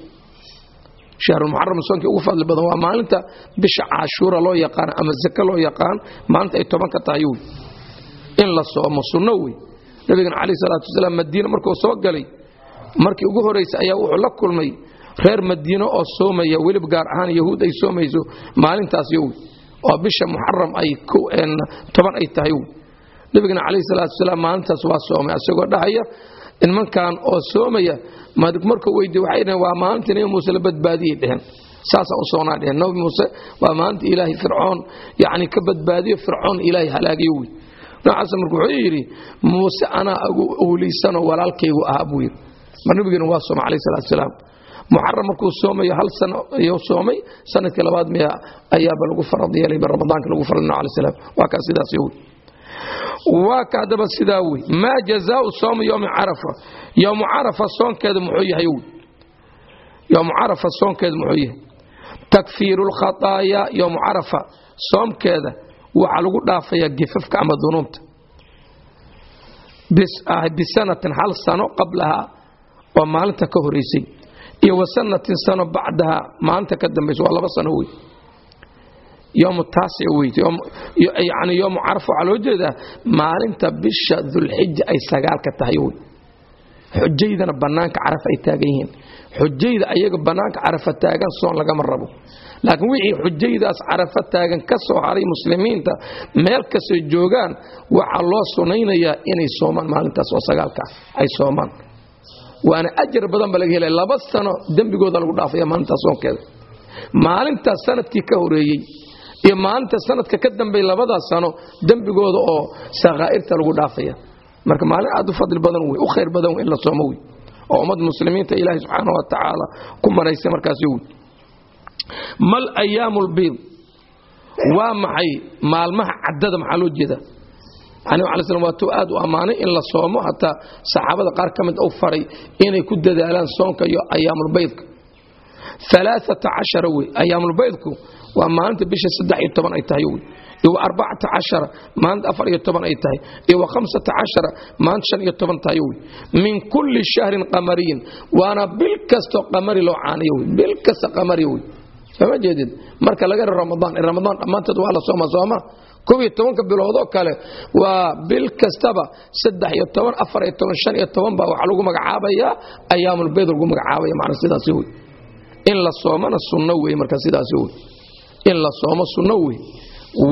shahrulmuxaram soonkii ugu fadli badan waa maalinta bisha cashuura loo yaqaan ama zake loo yaqaan maalinta ay tobanka tahay wey in la soomo sunno wey nabigana calayh salaatu wasalaam madiina markuu soo galay markii ugu horraysay ayaa wuxuu la kulmay reer madiino oo soomaya welib gaar ahaan yahuud ay soomayso maalintaas yowy oo bisha muxaram toban ay tahay nabigana calayh salaatu wasalaam maalintaas waa soomay asagoo dhahaya nimankan oo soomaya markuu weydiye waxay dhaheen waa maalinta nabi muuse la badbaadiyay dheheen saasaan u dheheen nabi muuse waa maalinta ilaahay fircoon yacni ka badbaadiyo fircoon ilaahay halaagiyo wey noocaas marka wuxuu yidhi muuse anaa agu owliysanoo walaalkaygu ahaa buu yidhi. Mar nabigana waa soomay calayh salatu wasalaam muxaram markuu soomayo hal sano ayuu soomay. Sanadkii labaad miya ayaaba lagu farad yeelay ramadaanka lagu farad nabi alay salaam. Waa kaa sidaas wey waa ka haddaba sidaa wey maa jazaau soomi yowmi carafa. Yowmu carafa soonkeeda muxuu yahay wey yowmu carafa soonkeeda muxuu yahay. Takfiiru lkhataaya yowmu carafa. Soomkeeda waxaa lagu dhaafayaa gifafka ama dunuubta bisanatin hal sano qablahaa oo maalinta ka horeysay iyo wasanatin sano bacdaha maalinta ka dambaysa waa laba sano wey yom taasic wey yani yoomu caraf waxaa loo jeedaa maalinta bisha dulxija ay sagaalka tahay wey xujaydana bannaanka caraf ay taagan yihiin. Xujayda ayaga bannaanka carafa taagan soon lagama rabo. Laakiin wixii xujaydaas carafa taagan ka soo haray muslimiinta meel kastay joogaan waxaa loo sunaynayaa inay soomaan maalintaas oo sagaalka ay soomaan waana ajar badan ba laga helaya laba sano dembigooda lagu dhaafaya maalintaas soonkeeda. Maalintaas sannadkii ka horeeyey iyo maalinta sanadka ka dambey labadaas sano dembigooda oo sakaa'irta lagu dhaafaya. Marka maalin aad u fadli badan wey u khayr badan wey in la soomo wey oo ummad muslimiinta ilaahay subxaana wa tacaala ku maraysay markaasi wey mal ayaamu lbiid waa maxay maalmaha caddada? Maxaa loo jeedaa waatuu aad u ammaanay in la soomo hataa saxaabada qaar ka mid u faray inay ku dadaalaan soonka iyo ayaamulbaydka wey ayaamulbaydku waa maalinta bisha ay tahay toban ay tahay. Iyo toban tahay min kulli shahrin qamariyin waana bil kastoo qamari loo caanayo bil kasta qamari wey. Sooma jeedid marka laga helo ramadaan ramadaan dhammaanteed waa la sooma sooma kob iyo tobanka biloodoo kale waa bil kastaba saddex iyo toban afar iyo toban shan iyo toban baa waxaa lagu magacaabayaa ayaamulbayd lagu magacaabaya macna sidaasi wey. In la soomana sunno wey marka sidaasi wey. In la soomo sunno wey.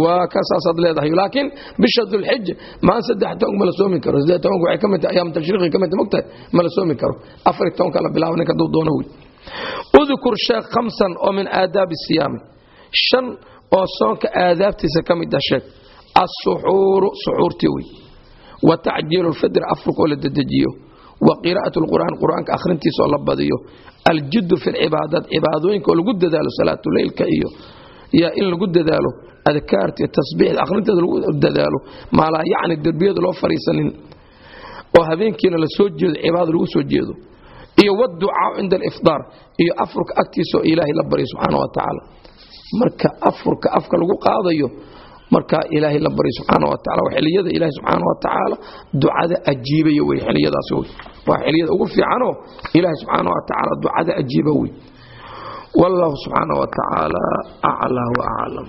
Waa ka saasaad leedahay laakiin bisha dulxija maan saddex tobanka ma la soomi karo. Saddex tobanka waxay ka mid ayaam tashriiqi ka mid tahay mogtahay ma la soomi karo. Afar iyo tobanka la bilaabo ninka duu doono wey. Udkur sheekh khamsan oo min aadaabi siyaami. Shan oo soonka aadaabtiisa ka mid ah sheeg asuxuuru suxuurtii wey wa tacjiilu lfidri afurka oo la dedejiyo. Wa qiraa'at lqur'aan qur'aanka akhrintiisa oo la badiyo. Aljiddu fi lcibaadaat cibaadooyinka oo lagu dadaalo salaatuleylka iyo yaa in lagu dadaalo adkaarta tasbiixda akhrinteeda lagu dadaalo maalaa yacni derbiyada loo fadhiisanin. Oo habeenkiina la jeedo cibaada lagu soo jeedo. Iyo waducaa cinda alifdaar iyo afurka agtiisa oo ilaahay la baryo subxaana wa tacaala marka afurka afka lagu qaadayo markaa ilaahay la baryo subxaana wa tacala waa xiliyada ilaahay subxaana wa tacaala ducada ajiibaya wey xiliyadaas wey. Waa xiliyada ugu fiicanoo ilaahay subxaana wa tacaala ducada ajiiba wey. Wallahu subxaana wa tacaala aclaa wa aclam